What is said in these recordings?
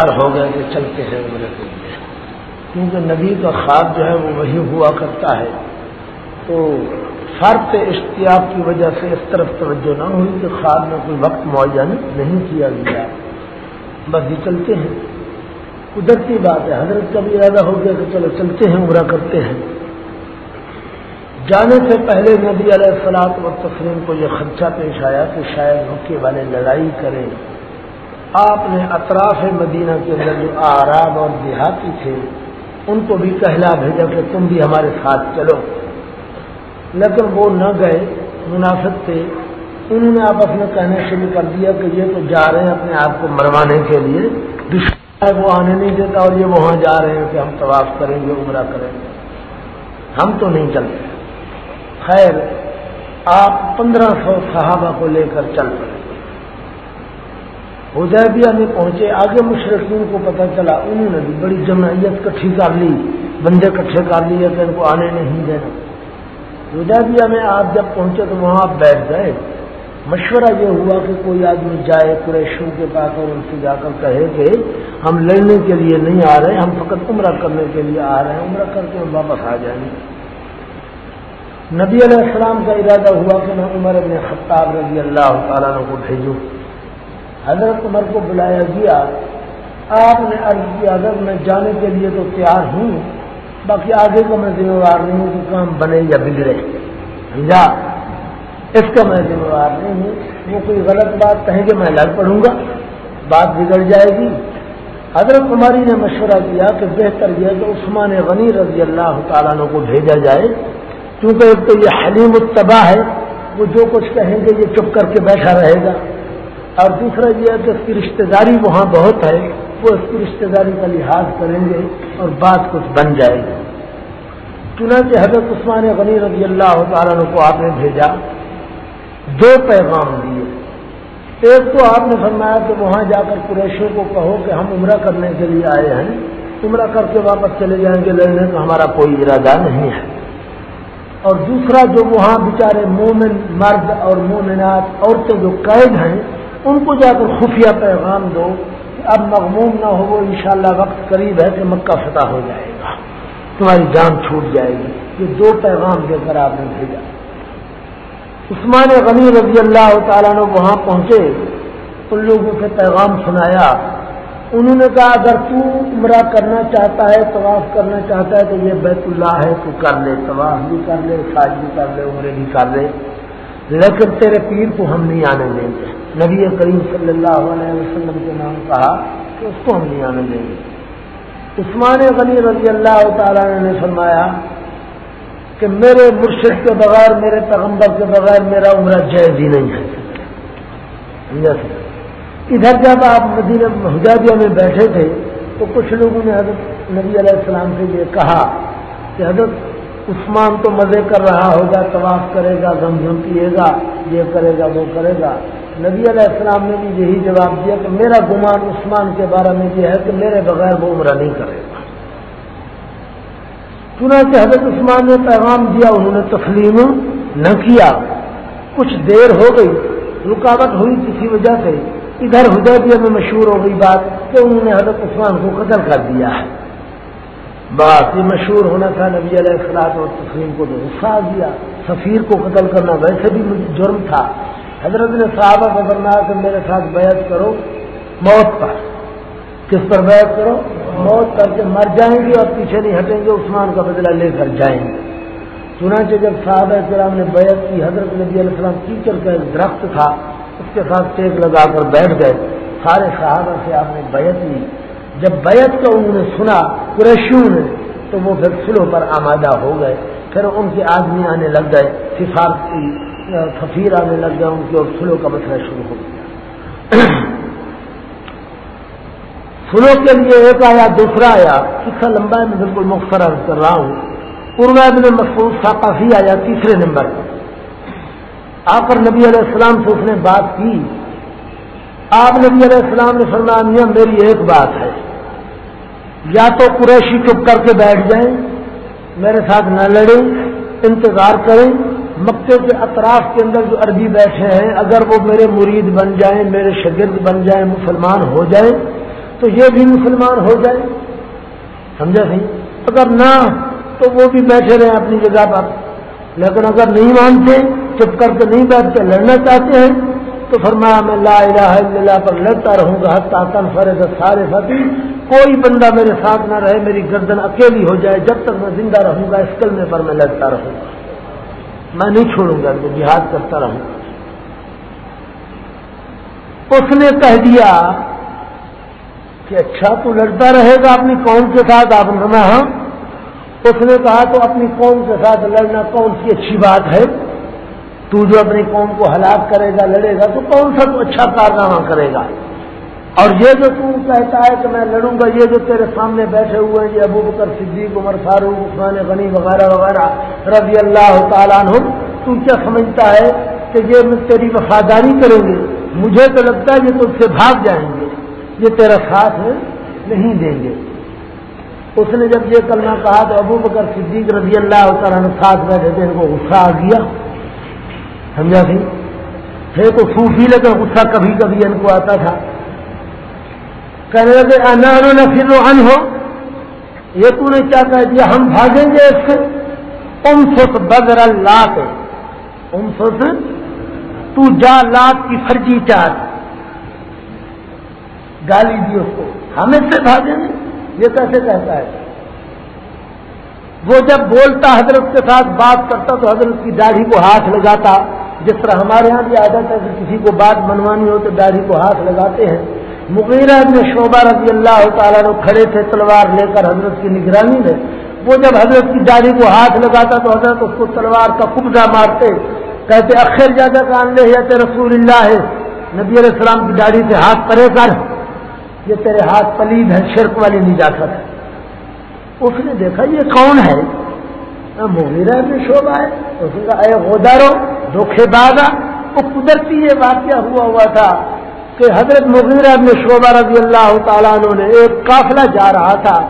ہو گئے کہ چلتے ہیں عمرے کے لیے کیونکہ نبی کا خواب جو ہے وہ وہی ہوا کرتا ہے۔ تو فرق اشتیاب کی وجہ سے اس طرف توجہ نہ ہوئی کہ خواب میں کوئی وقت معین نہیں کیا گیا۔ بس یہ چلتے ہیں۔ قدرتی بات ہے۔ حضرت کا بھی ارادہ ہو گیا کہ چلو چلتے ہیں، عمرہ کرتے ہیں۔ جانے سے پہلے نبی علیہ السلاط و تسلیم کو یہ خدشہ پیش آیا کہ شاید مکے والے لڑائی کریں۔ آپ نے اطراف مدینہ کے اندر جو آراب اور دیہاتی تھے، ان کو بھی کہلا بھیجا کہ تم بھی ہمارے ساتھ چلو۔ لیکن وہ نہ گئے، منافق تھے۔ انہوں نے آپس میں کہنا شروع کر دیا کہ یہ تو جا رہے ہیں اپنے آپ کو مروانے کے لیے۔ دشمن وہ آنے نہیں دیتا اور یہ وہاں جا رہے ہیں کہ ہم طواف کریں گے، عمرہ کریں گے۔ ہم تو نہیں چلتے۔ خیر، آپ پندرہ سو صحابہ کو لے کر چل پڑے۔ حدیبیہ میں پہنچے، آگے مشرقین کو پتہ چلا، انہوں نے بھی بڑی جمعیت کٹھی کر لی، بندے کٹھے کر لیے کہ ان کو آنے نہیں دینا۔ حدیبیہ میں آپ جب پہنچے تو وہاں آپ بیٹھ گئے۔ مشورہ یہ ہوا کہ کوئی آدمی جائے قریشوں کے پاس اور ان سے جا کر کہے کہ ہم لڑنے کے لیے نہیں آ رہے، ہم فقط عمرہ کرنے کے لیے آ رہے ہیں، عمرہ کر کے ہم واپس آ جائیں گے۔ نبی علیہ السلام کا ارادہ ہوا کہ میں عمر ابن خطاب رضی اللہ تعالیٰ کو بھیجوں۔ حضرت عمر کو بلایا گیا، آپ نے عرض کیا، اگر میں جانے کے لیے تو تیار ہوں، باقی آگے کو میں ذمہ دار نہیں ہوں کہ کام بنے یا بگڑے۔ سمجھا؟ اس کا میں ذمہ دار نہیں ہوں۔ وہ کوئی غلط بات کہیں گے میں لگ پڑوں گا، بات بگڑ جائے گی۔ حضرت عمری نے مشورہ کیا کہ بہتر یہ کہ عثمان غنی رضی اللہ تعالیٰ کو بھیجا جائے، کیونکہ ایک تو یہ حلیم التباہ ہے، وہ جو کچھ کہیں گے یہ چپ کر کے بیٹھا رہے گا۔ اور دوسرا یہ ہے کہ اس کی رشتہ داری وہاں بہت ہے، وہ اس کی رشتہ داری کا لحاظ کریں گے اور بات کچھ بن جائے گی۔ چنانچہ حضرت عثمان غنی رضی اللہ تعالیٰ کو آپ نے بھیجا، دو پیغام دیے۔ ایک تو آپ نے فرمایا کہ وہاں جا کر قریشوں کو کہو کہ ہم عمرہ کرنے کے لیے آئے ہیں، عمرہ کر کے واپس چلے جائیں گے لڑنے کا ہمارا کوئی ارادہ نہیں ہے۔ اور دوسرا جو وہاں بیچارے مومن مرد اور مومنات، عورتیں جو قید ہیں ان کو جا کر خفیہ پیغام دو کہ اب مغموم نہ ہو، وہ انشاءاللہ وقت قریب ہے کہ مکہ فتح ہو جائے گا۔ تمہاری جان چھوٹ جائے گی۔ یہ دو پیغام دے کر آپ نے بھیجا۔ عثمان غنی رضی اللہ تعالیٰ نے وہاں پہنچے، ان لوگوں سے پیغام سنایا۔ انہوں نے کہا، اگر تو عمرہ کرنا چاہتا ہے، طواف کرنا چاہتا ہے، تو یہ بیت اللہ ہے، تو کر لے، طواف بھی کر لے ساج بھی کر لے، عمرے بھی کر لے۔ لیکن تیرے پیر کو ہم نہیں آنے دیں گے۔ نبی کریم صلی اللہ علیہ وسلم کے نام کہا کہ اس کو ہم نہیں آنے دیں گے۔ عثمان غنی رضی اللہ تعالیٰ نے فرمایا کہ میرے مرشد کے بغیر، میرے پیغمبر کے بغیر میرا عمرہ جائز ہی نہیں ہے۔ ادھر جب آپ مدینہ حجابیہ میں بیٹھے تھے تو کچھ لوگوں نے حضرت نبی علیہ السلام سے یہ کہا کہ حضرت عثمان تو مزے کر رہا ہوگا، طواف کرے گا گم جم پیے گا، یہ کرے گا، وہ کرے گا۔ نبی علیہ السلام نے بھی یہی جواب دیا کہ میرا گمان عثمان کے بارے میں یہ ہے کہ میرے بغیر وہ عمرہ نہیں کرے گا۔ چنانچہ حضرت عثمان نے پیغام دیا، انہوں نے تسلیم نہ کیا۔ کچھ دیر ہو گئی، رکاوٹ ہوئی کسی وجہ سے۔ ادھر ہدیبیہ میں مشہور ہو گئی بات کہ انہوں نے حضرت عثمان کو قتل کر دیا ہے۔ بات یہ مشہور ہونا تھا، نبی علیہ السلام اور تسلیم کو تو غصہ آ دیا، سفیر کو قتل کرنا ویسے بھی جرم تھا۔ حضرت نے صحابہ کو فرمایا کہ میرے ساتھ بیعت کرو، موت پر۔ کس پر بیعت کرو؟ موت کر کے مر جائیں گے اور پیچھے نہیں ہٹیں گے، عثمان کا بدلہ لے کر جائیں گے۔ چنانچہ جب صحابہ کرام نے بیعت کی، حضرت نبی علیہ السلام ٹیچر کا ایک درخت تھا، اس کے ساتھ ٹیک لگا کر بیٹھ گئے۔ سارے صحابہ سے آپ نے بیعت لی جب بیعت کا انہوں نے سنا، قریشیوں نے، تو وہ پھر سلو پر آمادہ ہو گئے۔ پھر ان کے آدمی آنے لگ گئے سفارتی سفیر آنے لگ گیا ان کی اور سلو کا مسئلہ شروع ہو گیا۔ سلو کے لیے ایک آیا، دوسرا آیا قصہ لمبا ہے، میں بالکل مختصر کر رہا ہوں۔ پورا ابن محفوظ ثقافی آیا، تیسرے نمبر۔ پر آ کر نبی علیہ السلام سے اس نے بات کی۔ آپ نبی علیہ السلام نے فرمایا میری ایک بات ہے۔ یا تو قریشی چپ کر کے بیٹھ جائیں، میرے ساتھ نہ لڑیں، انتظار کریں۔ مکے کے اطراف کے اندر جو عربی بیٹھے ہیں، اگر وہ میرے مرید بن جائیں، میرے شگرد بن جائیں، مسلمان ہو جائیں، تو یہ بھی مسلمان ہو جائے سمجھا سی اگر نہ، تو وہ بھی بیٹھے رہے اپنی جگہ پر۔ لیکن اگر نہیں مانتے، چپ کر کے نہیں بیٹھتے، لڑنا چاہتے ہیں تو فرمایا، میں لا الہ الا اللہ پر لڑتا رہوں گا تاطن فرض سارے فتی۔ کوئی بندہ میرے ساتھ نہ رہے، میری گردن اکیلی ہو جائے، جب تک میں زندہ رہوں گا، اس کلمے پر میں لڑتا رہوں گا۔ میں نہیں چھوڑوں گا، میں جہاد کرتا رہوں گا۔ اس نے کہہ دیا کہ اچھا تو لڑتا رہے گا اپنی قوم کے ساتھ، آپ نے ہاں۔ اس نے کہا، تو اپنی قوم کے ساتھ لڑنا کون سی اچھی بات ہے؟ تو جو اپنی قوم کو ہلاک کرے گا، لڑے گا، تو کون سا تو اچھا کارنامہ کرے گا؟ اور یہ جو تو کہتا ہے کہ میں لڑوں گا، یہ جو تیرے سامنے بیٹھے ہوئے ہیں، یہ ابو بکر صدیق، عمر فاروق، عثمان غنی وغیرہ وغیرہ رضی اللہ تعالیٰ عنہ تو کیا سمجھتا ہے کہ یہ تیری وفاداری کریں گے مجھے تو لگتا ہے یہ تجھ سے بھاگ جائیں گے۔ یہ تیرا ساتھ نہیں دیں گے۔ اس نے جب یہ کرنا کہا تو ابو بکر صدیق رضی اللہ تعالیٰ نے ساتھ بیٹھے تھے، ان کو غصہ آ گیا۔ سمجھا سی؟ تھے تو صوفی لیکن غصہ کبھی کبھی ان کو آتا تھا۔ کہنے لگے انہوں نے پھر ان ہو؟ یہ تو نے کیا کہہ دیا ہم بھاگیں گے اس سے۔ ام سوس بغیر لات ام تو جا لات کی فرجی چار گالی دی اس کو۔ ہم اس سے بھاگیں گے۔ یہ کیسے کہتا ہے؟ وہ جب بولتا حضرت کے ساتھ بات کرتا تو حضرت کی داڑھی کو ہاتھ لگاتا۔ جس طرح ہمارے یہاں بھی عادت ہے کہ کسی کو بات منوانی ہو تو داڑھی کو ہاتھ لگاتے ہیں۔ مغیرہ ابن شعبہ رضی اللہ تعالیٰ نے کھڑے تھے تلوار لے کر حضرت کی نگرانی میں۔ وہ جب حضرت کی داڑھی کو ہاتھ لگاتا تو حضرت اس کو تلوار کا قبضہ مارتے۔ کہتے، اخر زیادہ کان لے یا رسول اللہ ہے نبی علیہ السلام کی داڑھی سے ہاتھ پرے کر۔ یہ تیرے ہاتھ پلید ہے شرک والی نجاست۔ ہے اس نے دیکھا، یہ کون ہے؟ ہاں، مغیرہ ابن شعبہ ہے۔ اس نے کہا، اے غدارو دھوکھے باغا وہ قدرتی یہ واقعہ ہوا ہوا تھا کہ حضرت مغیرہ ابن شعبہ رضی اللہ تعالیٰ عنہ نے ایک قافلہ جا رہا تھا۔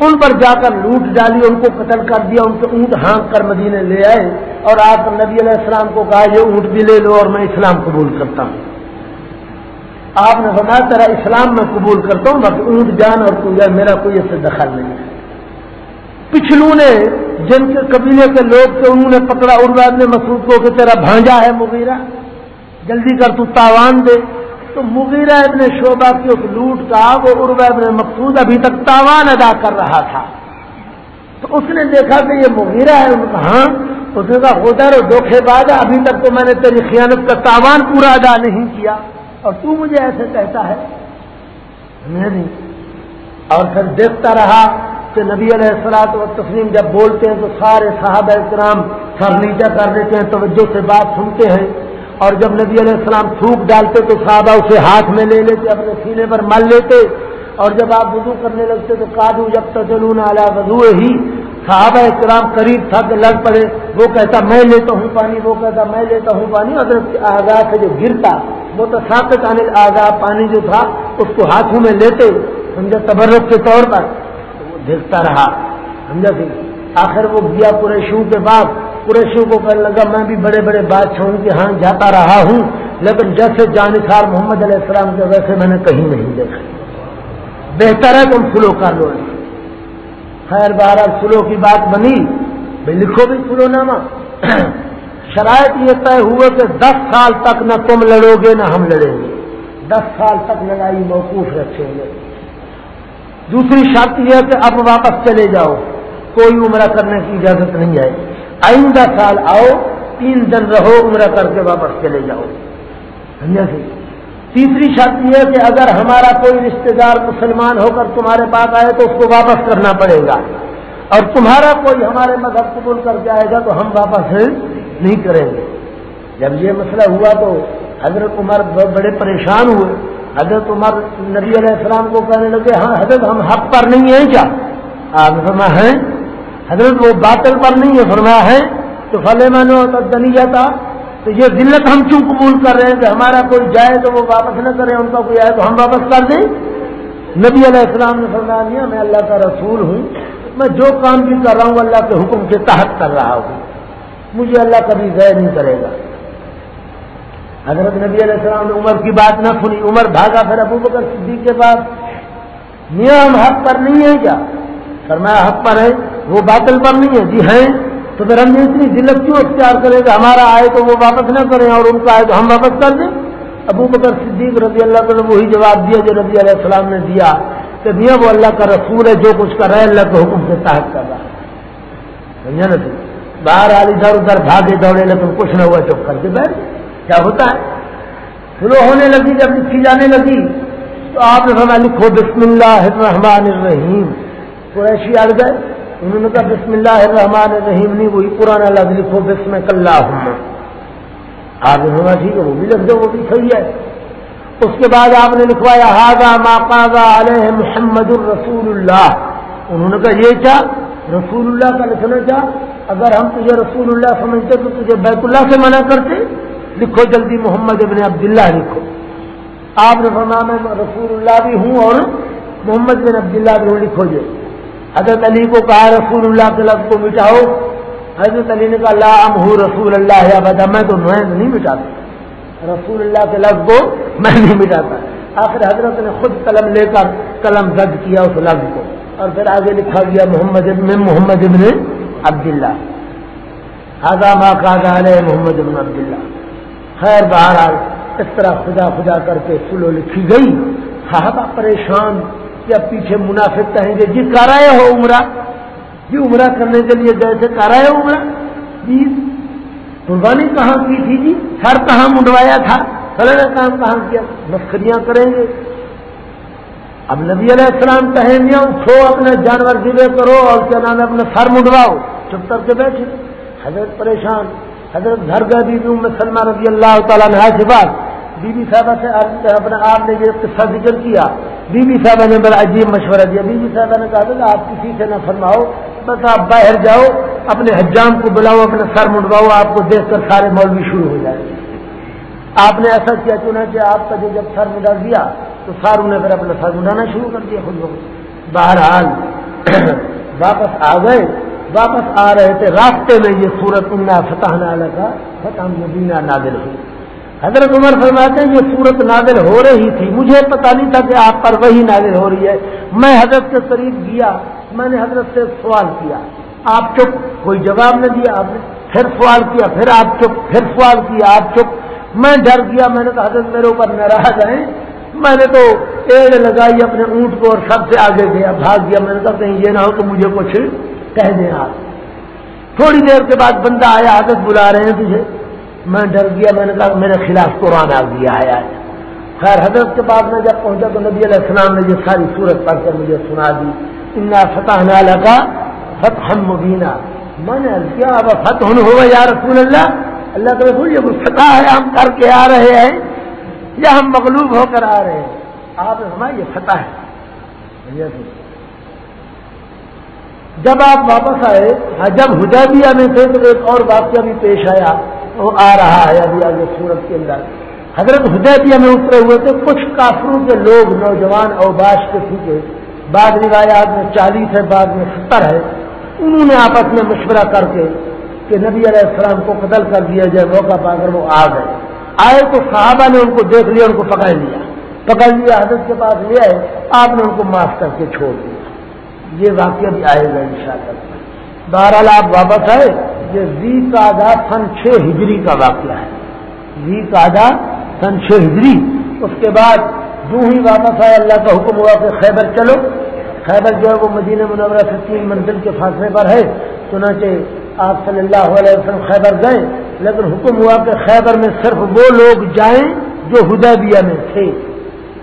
ان پر جا کر لوٹ ڈالی، ان کو قتل کر دیا، ان کے اونٹ ہانک کر مدینے لے آئے۔ اور آپ نبی علیہ السلام کو کہا، یہ اونٹ بھی لے لو اور میں اسلام قبول کرتا ہوں۔ آپ نے فرمایا، تیرا اسلام میں قبول کرتا ہوں باقی اونٹ جان اور تو میرا کوئی ایسے دخل نہیں ہے۔ پچھلوں نے جن کے قبیلے کے لوگ تھے، انہوں نے پکڑا ارواد نے مسعود کو کہ تیرا بھانجا ہے مغیرہ۔ جلدی کر تو تاوان دے۔ تو مغیرہ ابن شعبہ کی اس لوٹ کا وہ عربا ابن مقصود ابھی تک تاوان ادا کر رہا تھا۔ تو اس نے دیکھا کہ یہ مغیرہ ہے۔ ہاں اس نے کہا ہوتا ہے دھوکھے بعد ابھی تک تو میں نے تیری خیانت کا تاوان پورا ادا نہیں کیا۔ اور تو مجھے ایسے کہتا ہے۔ نہیں۔ اور پھر دیکھتا رہا کہ نبی علیہ السلاط و تسلیم جب بولتے ہیں تو سارے صحابہ کرام سر نیچا کر دیتے ہیں، توجہ سے بات سنتے ہیں۔ اور جب نبی علیہ السلام تھوک ڈالتے تو صحابہ اسے ہاتھ میں لے لیتے، اپنے سینے پر مل لیتے۔ اور جب آپ وضو کرنے لگتے تو کادو جب تجلون اعلیٰ وضو ہی صحابہ کرام قریب تھا کہ لڑ پڑے۔ وہ کہتا، میں لیتا ہوں پانی، وہ کہتا، میں لیتا ہوں پانی۔ اور آگاہ سے جو گرتا، وہ تو ساقت آنے آگاہ پانی جو تھا، اس کو ہاتھوں میں لیتے۔ سمجھا تبرک کے طور پر وہ دیکھتا رہا سمجھا سی آخر وہ گیا پورے شو کے بعد۔ قریشیوں کو کہنے لگا، میں بھی بڑے بڑے بادشاہوں کے ہاں جاتا رہا ہوں، لیکن جیسے جانسار محمد علیہ السلام کے ویسے میں نے کہیں نہیں دیکھا۔ بہتر ہے تم سلو کر لو خیر بہرحال سلو کی بات بنی۔ بھائی لکھو بھی سلو نامہ۔ شرائط یہ طے ہوئے کہ دس سال تک نہ تم لڑو گے، نہ ہم لڑیں گے۔ دس سال تک لڑائی موقوف رکھیں گے۔ دوسری شرط یہ ہے کہ اب واپس چلے جاؤ، کوئی عمرہ کرنے کی اجازت نہیں آئے آئندہ سال آؤ، تین دن رہو عمرہ کر کے واپس چلے جاؤ۔ سمجھا سی تیسری شرط یہ ہے کہ اگر ہمارا کوئی رشتہ دار مسلمان ہو کر تمہارے پاس آئے تو اس کو واپس کرنا پڑے گا۔ اور تمہارا کوئی ہمارے مذہب قبول کر کے آئے گا تو ہم واپس نہیں کریں گے۔ جب یہ مسئلہ ہوا تو حضرت عمر بڑے پریشان ہوئے۔ حضرت عمر نبی علیہ السلام کو کہنے لگے ہاں حضرت، ہم حق پر نہیں ہیں کیا؟ آپ ہیں؟ حضرت، وہ باطل پر نہیں ہے، فرمایا ہے تو فلے میں نے جاتا تو یہ ذلت ہم کیوں قبول کر رہے ہیں کہ ہمارا کوئی جائے تو وہ واپس نہ کرے ان کا کوئی آئے تو ہم واپس کر دیں؟ نبی علیہ السلام نے فرمایا، نہیں، میں اللہ کا رسول ہوں، میں جو کام بھی کر رہا ہوں، اللہ کے حکم کے تحت کر رہا ہوں۔ مجھے اللہ کبھی ضائع نہیں کرے گا۔ حضرت نبی علیہ السلام نے عمر کی بات نہ سنی، عمر بھاگا پھر ابو بکر صدیق کے بعد میاں ہم حق پر نہیں ہیں کیا؟ فرمایا، حق پر ہے، وہ باطل پر نہیں ہے۔ جی ہیں، تو پھر ہم اتنی دلت کیوں اختیار کریں کہ ہمارا آئے تو وہ واپس نہ کریں اور ان کا آئے تو ہم واپس کر دیں؟ ابو بکر صدیق رضی اللہ تعالیٰ وہی جواب دیا جو رضی علیہ السلام نے دیا کہ میاں وہ اللہ کا رسول ہے جو کچھ کر رہا ہے، اللہ کے حکم سے تحت کر رہا ہے۔ سمجھا نا باہر آ ادھر ادھر بھاگے دوڑے، لیکن کچھ نہ ہوا، چپ کر کے بیٹھ کیا ہوتا ہے؟ فلو ہونے لگی، جب لکھی جانے لگی، تو آپ نے ہمیں لکھو بسم اللہ الرحمن الرحیم۔ قریشی اڑ گئے، انہوں نے کہا، بسم اللہ الرحمن الرحیم، نہیں، وہی پرانا لفظ لکھو، بسم اللہ آپ نے ہونا ٹھیک ہے، وہ بھی لکھ دو وہ بھی صحیح ہے۔ اس کے بعد آپ نے لکھوایا ہاگا ماقاگا علیہ محمد الرسول اللہ انہوں نے کہا، یہ کیا؟ رسول اللہ کا لکھنا کیا؟ اگر ہم تجھے رسول اللہ سمجھتے تو تجھے بیت اللہ سے منع کرتے؟ لکھو جلدی محمد ابن عبداللہ لکھو۔ آپ نے فرمایا میں رسول اللہ بھی ہوں اور محمد بن عبداللہ بھی ہوں، لکھو جی۔ حضرت علی کو کہا رسول اللہ کے لفظ کو مٹاؤ۔ حضرت علی نے کہا لا ہوں رسول اللہ یا بتا میں تو نہیں مٹاتا۔ رسول اللہ کے لفظ کو میں نہیں مٹاتا۔ آخر حضرت نے خود قلم لے کر قلم درد کیا اس لفظ کو۔ اور پھر آگے لکھا گیا محمد ابن محمد ابن عبداللہ۔ ما کا محمد ابن عبداللہ۔ خیر بہرحال اس طرح خدا خدا کر کے سلو لکھی گئی۔ صحابہ پریشان یا پیچھے منافق کہیں گے جی کر رہے ہو عمرہ؟ جی عمرہ کرنے کے لیے گئے تھے، کر رہے ہو عمرہ؟ جی قربانی کہاں کی تھی جی؟ سر کہاں منڈوایا تھا؟ فلاں کام کہاں کیا؟ مسکریاں کریں گے۔ اب نبی علیہ السلام کہیں گے، اٹھو اپنے جانور ذبے کرو اور کیا نام اپنے سر منڈواؤ۔ چپ کر کے بیٹھے۔ حضرت پریشان۔ حضرت گھر گئے بی بی سلمہ رضی اللہ تعالیٰ نے سے بات بی بی صاحبہ سے اپنے آپ نے یہ قصہ ذکر کیا، بی بی صاحبہ نے بڑا عجیب مشورہ دیا۔ بی بی صاحبہ نے کہا تھا آپ کسی سے نہ فرماؤ، بس آپ باہر جاؤ، اپنے حجام کو بلاؤ اپنے سر منڈواؤ، آپ کو دیکھ کر سارے مولوی شروع ہو جائے آپ نے ایسا کیا چنا کہ آپ کا جو جب سر منڈا دیا، تو ساروں نے پھر اپنا سر منڈانا شروع کر دیا خود بخود۔ بہرحال واپس آ گئے۔ واپس آ رہے تھے راستے میں یہ سورت اللہ فتح نالا کا فتح مدینہ نادل ہوئی حضرت عمر فرماتے ہیں، یہ صورت نازل ہو رہی تھی۔ مجھے پتا نہیں تھا کہ آپ پر وہی نازل ہو رہی ہے۔ میں حضرت کے قریب گیا، میں نے حضرت سے سوال کیا۔ آپ چپ، کوئی جواب نہ دیا آپ نے۔ پھر سوال کیا، پھر آپ چپ، پھر سوال کیا، آپ چپ۔ میں ڈر گیا، میں نے کہا، حضرت میرے اوپر ناراض آئے میں نے تو ایڑ لگائی اپنے اونٹ کو اور سب سے آگے گیا، بھاگ گیا۔ میں نے کہا، کہیں یہ نہ ہو تو مجھے کچھ کہہ دیں آپ تھوڑی دیر کے بعد بندہ آیا، حضرت بلا رہے ہیں تجھے۔ میں ڈر گیا، میں نے کہا میرے خلاف قرآن آ گیا ہے۔ خیر، حضرت کے بعد میں جب پہنچا تو نبی علیہ السلام نے یہ ساری صورت پڑھ کر مجھے سنا دی۔ انا فتح نالا کا فتح مبینہ میں نے کیا، اب فتح ہو یا رسول اللہ؟ اللہ کے رسول یہ فتح ہے، ہم کر کے آ رہے ہیں۔ یا ہم مغلوب ہو کر آ رہے ہیں۔ آپ ہمارا یہ فتح ہے۔ جب آپ واپس آئے ہاں، جب حجابیہ میں تھے تو ایک اور واقعہ بھی پیش آیا، وہ آ رہا ہے ابھی آگے سورت کے اندر۔ حضرت حدیبیہ میں اترے ہوئے تھے، کچھ کافروں کے لوگ، نوجوان اوباش کے تھے بعد روایات میں چالیس ہے بعد میں ستر ہے۔ انہوں نے آپس میں مشورہ کر کے کہ نبی علیہ السلام کو قتل کر دیا جائے، موقع پا کر وہ آ گئے۔ آئے تو صحابہ نے ان کو دیکھ لیا، ان کو پکڑ لیا۔ پکڑ لیا، حضرت کے پاس لے آئے، آپ نے ان کو معاف کر کے چھوڑ دیا۔ یہ واقعہ بھی آئے گا ان شاء اللہ بہرحال آپ واپس آئے، یہ زی کا سن چھ ہجری کا واقعہ ہے۔ زی کا سن چھ ہجری۔ اس کے بعد جو ہی واپس آئے، اللہ کا حکم ہوا کہ خیبر چلو۔ خیبر جو ہے وہ مدینہ منورہ سے تین منزل کے فاصلے پر ہے۔ چنانچہ آپ صلی اللہ علیہ وسلم خیبر گئے، لیکن حکم ہوا کہ خیبر میں صرف وہ لوگ جائیں جو ہدیبیہ میں تھے۔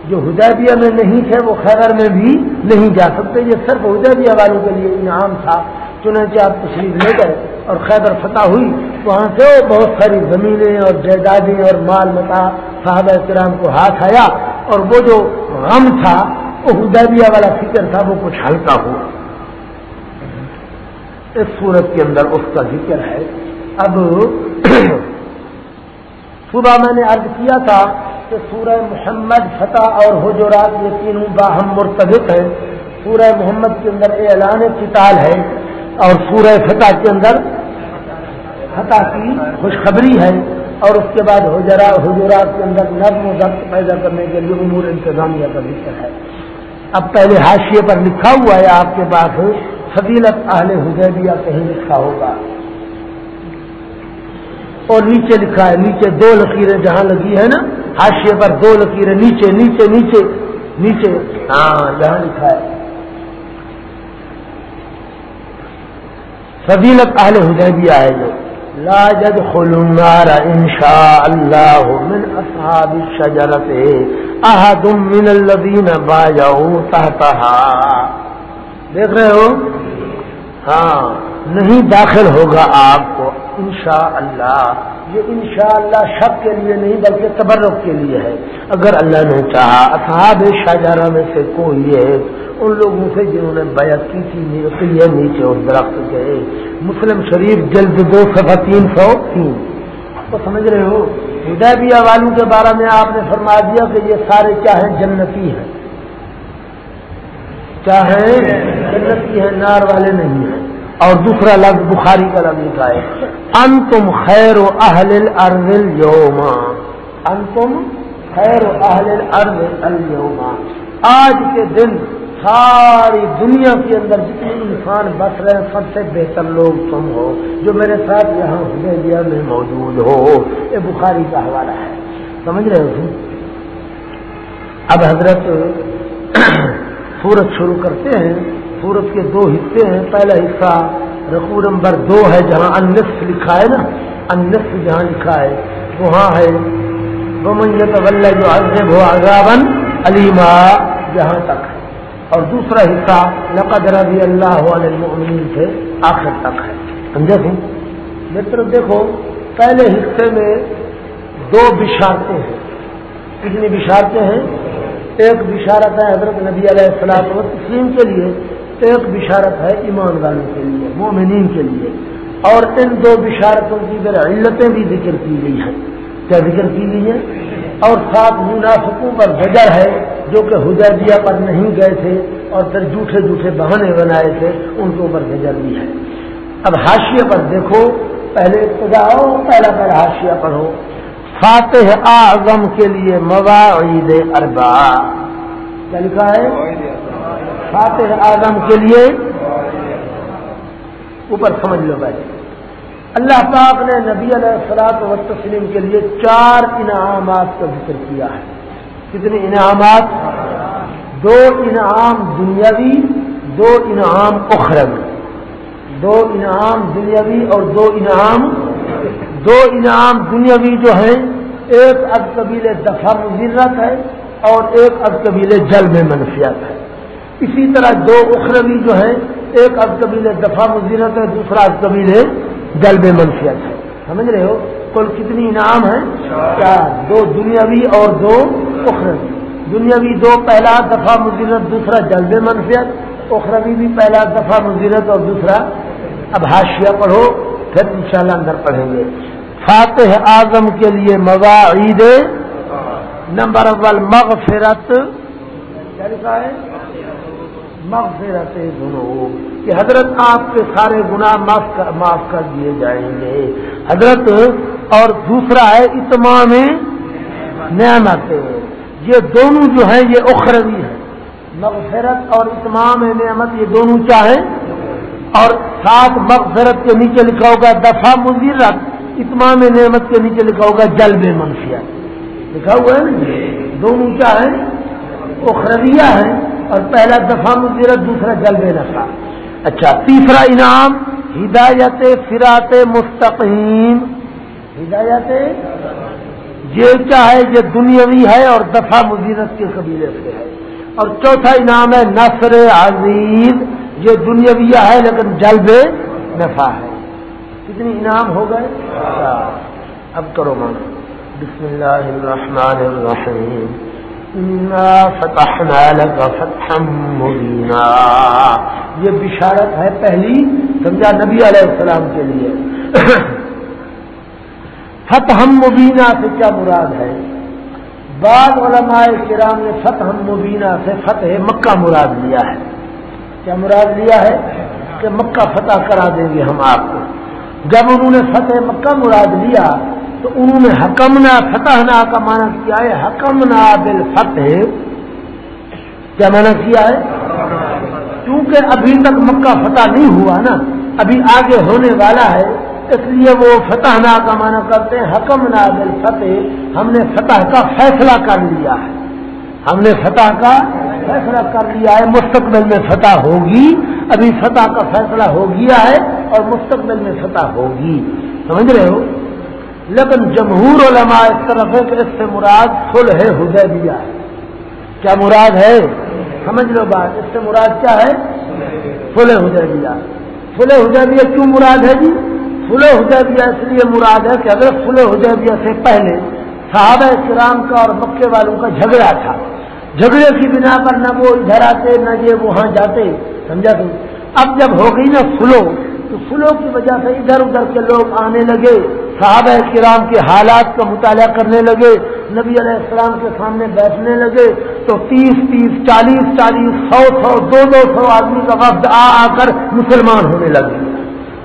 جو ہدیبیہ میں نہیں تھے، وہ خیبر میں بھی نہیں جا سکتے۔ یہ صرف ہدیبیہ والوں کے لیے انعام تھا۔ چنانچہ آپ تشریف لے گئے اور خیبر فتح ہوئی، وہاں سے بہت ساری زمینیں اور جائیدادیں اور مال متا صحابہ کرام کو ہاتھ آیا اور وہ جو غم تھا، وہ حدیبیہ والا فکر تھا، وہ کچھ ہلکا ہوا۔ اس صورت کے اندر اس کا ذکر ہے۔ اب صبح میں نے عرض کیا تھا کہ سورہ محمد فتح اور حجرات یہ تینوں باہم مرتبط ہیں۔ سورہ محمد کے اندر اعلان قتال ہے اور سورہ فتح کے اندر فتح کی خوشخبری ہے اور اس کے بعد حجرات کے اندر نظم و ضبط پیدا کرنے کے لیے امور انتظامیہ کا ذکر ہے۔ اب پہلے حاشیے پر لکھا ہوا ہے، آپ کے پاس فضیلت اہل حدیبیہ کہیں لکھا ہوگا۔ اور نیچے لکھا ہے، نیچے دو لکیریں جہاں لگی ہے نا، حاشیے پر دو لکیریں، نیچے نیچے نیچے نیچے۔ ہاں جہاں لکھا ہے۔ فضیلت اہل حدیبیہ ہے جو۔ لا يدخل ان شاء الله من اصحاب الشجره احد من الذين بايعوا تحتها دیکھ رہے ہو؟ ہاں نہیں داخل ہوگا آپ کو۔ انشاءاللہ، یہ انشاءاللہ شک کے لیے نہیں بلکہ تبرک کے لیے ہے۔ اگر اللہ نے چاہا، اصحاب شاہجہاں میں سے کوئی ہے ان لوگوں سے جنہوں نے بیعت کی تھی نیچے اور درخت کے، مسلم شریف جلد دو سفا تین سو تین۔ آپ کو سمجھ رہے ہو؟ ہدیبیہ والوں کے بارے میں آپ نے فرما دیا کہ یہ سارے چاہے جنتی ہیں۔ چاہے جنتی ہیں، نار والے نہیں ہیں۔ اور دوسرا لفظ بخاری کا لفظ لکھا ہے ان تم خیر و اہل الارض اليوم. ان تم خیر و اہل الارض اليوم. آج کے دن ساری دنیا کے اندر جتنے انسان بس رہے ہیں، سب سے بہتر لوگ تم ہو، جو میرے ساتھ یہاں حدیبیہ میں موجود ہو۔ یہ بخاری کا حوالہ ہے۔ سمجھ رہے ہو اب حضرت سورج شروع کرتے ہیں۔ سورت کے دو حصے ہیں۔ پہلا حصہ رقو نمبر دو ہے، جہاں انس لکھا ہے نا۔ انس جہاں لکھا ہے۔ وہاں ہے۔ جو عزب ہو عذابن علیما جہاں تک ہے۔ اور دوسرا حصہ لقد رضی اللہ علیہ سے آخر تک ہے۔ سمجھے تھے میری طرف دیکھو، پہلے حصے میں دو بشارتیں ہیں۔ کتنی بشارتیں ہیں؟ ایک بشارت ہے حضرت نبی علیہ السلام تسلیم کے لیے۔ ایک بشارت ہے ایمان والوں کے لیے، مومنین کے لیے۔ اور ان دو بشارتوں کی علتیں بھی ذکر کی گئی ہیں۔ کیا ذکر کی گئی ہیں؟ اور سات منافقوں پر زجر ہے، جو کہ حدیبیہ پر نہیں گئے تھے اور پھر جھوٹے جھوٹے بہانے بنائے تھے، ان کے اوپر زجر بھی ہے۔ اب حاشیے پر دیکھو، پہلے سجاؤ پہلا پہلا حاشیہ پڑھو فاتح اعظم کے لیے مواعید اربا کیا لکھا ہے؟ فاتح اعظم کے لیے اوپر سمجھ لو بھائی۔ اللہ پاک نے نبی علیہ السلاط و تسلیم کے لیے چار انعامات کا ذکر کیا ہے۔ کتنے انعامات؟ دو انعام دنیاوی، دو انعام اخروی۔ دو انعام دنیاوی اور دو انعام دو انعام دنیاوی جو ہیں، ایک اب قبیل دفاع مزرت ہے اور ایک اب قبیل جل میں منفیات ہے۔ اسی طرح دو اخروی جو ہیں، ایک اب قبیل دفاع مزینت ہے، دوسرا اب قبیل جلب منفیت ہے۔ سمجھ رہے ہو؟ کل کتنی انعام ہیں؟ چار۔ دو دنیاوی اور دو اخروی۔ دنیاوی دو پہلا دفاع مزینت دوسرا جلب منفیت اخروی بھی پہلا دفاع مزینت اور دوسرا اب حاشیہ پڑھو، پھر انشاءاللہ اندر پڑھیں گے۔ فاتح اعظم کے لیے مواعید۔ نمبر اول، مغفرت۔ کیا لکھا ہے؟ مغفرت ذنوب، کہ حضرت آپ کے سارے گناہ معاف کر معاف کر دیے جائیں گے۔ حضرت، اور دوسرا ہے اتمام نعمت۔ یہ دونوں جو ہیں، یہ اخروی ہے مغفرت اور اتمام نعمت، یہ دونوں چاہیں اور ساتھ مغفرت کے نیچے لکھا ہوگا دفاع مزیرت اتمام نعمت کے نیچے لکھا ہوگا جلب منفیت لکھا ہوا ہے نا دونوں چاہیں اخرویہ ہیں۔ اور پہلا دفعہ مزیرت دوسرا جلب نفع اچھا تیسرا انعام، ہدایت فرات مستقیم۔ ہدایت یہ کیا ہے، یہ دنیاوی ہے اور دفاع مزیرت کے قبیلے سے ہے۔ اور چوتھا انعام ہے، نصر عزیز۔ یہ دنیاویہ ہے، لیکن جلب نفع ہے۔ کتنی انعام ہو گئے؟ اچھا، اب کرو مان بسم اللہ الرحمن الرحیم۔ فتحنا لك فتحا مبینا یہ بشارت ہے پہلی، سمجھا؟ نبی علیہ السلام کے لیے۔ فتح مبینہ سے کیا مراد ہے؟ بعض علماء کرام نے فتح مبینہ سے فتح مکہ مراد لیا ہے۔ کیا مراد لیا ہے؟ کہ مکہ فتح کرا دیں گے ہم آپ کو۔ جب انہوں نے فتح مکہ مراد لیا تو انہوں نے حکمنا فتح نا کا معنی کیا ہے حکمنا بل فتح کیا منع کیا ہے؟ کیونکہ ابھی تک مکہ فتح نہیں ہوا نا، ابھی آگے ہونے والا ہے، اس لیے وہ فتح نا کا معنی کرتے ہیں، حکم نا بل فتح ہم نے فتح کا فیصلہ کر لیا ہے۔ ہم نے فتح کا فیصلہ کر لیا ہے، مستقبل میں فتح ہوگی۔ ابھی فتح کا فیصلہ ہو گیا ہے اور مستقبل میں فتح ہوگی۔ سمجھ رہے ہو؟ لیکن جمہور علماء اس طرف ہے کہ اس سے مراد فل ہے ہے۔ کیا مراد ہے؟ سمجھ لو بات، اس سے مراد کیا ہے؟ فل ہدے دیا فل ہدے دیا کیوں مراد ہے جی؟ فل ہدے دیا اس لیے مراد ہے کہ اگر فل ہدے دیا سے پہلے صحابہ کرام کا اور مکے والوں کا جھگڑا تھا، جھگڑے کی بنا پر نہ وہ ادھر آتے، نہ یہ وہاں جاتے، سمجھا تم اب جب ہو گئی نا فلو تو فلو کی وجہ سے ادھر ادھر کے لوگ آنے لگے۔ صحابہ کرام کے حالات کا مطالعہ کرنے لگے، نبی علیہ السلام کے سامنے بیٹھنے لگے، تو تیس تیس، چالیس چالیس، سو سو، دو دو سو آدمی کا وقت آ آ کر مسلمان ہونے لگے۔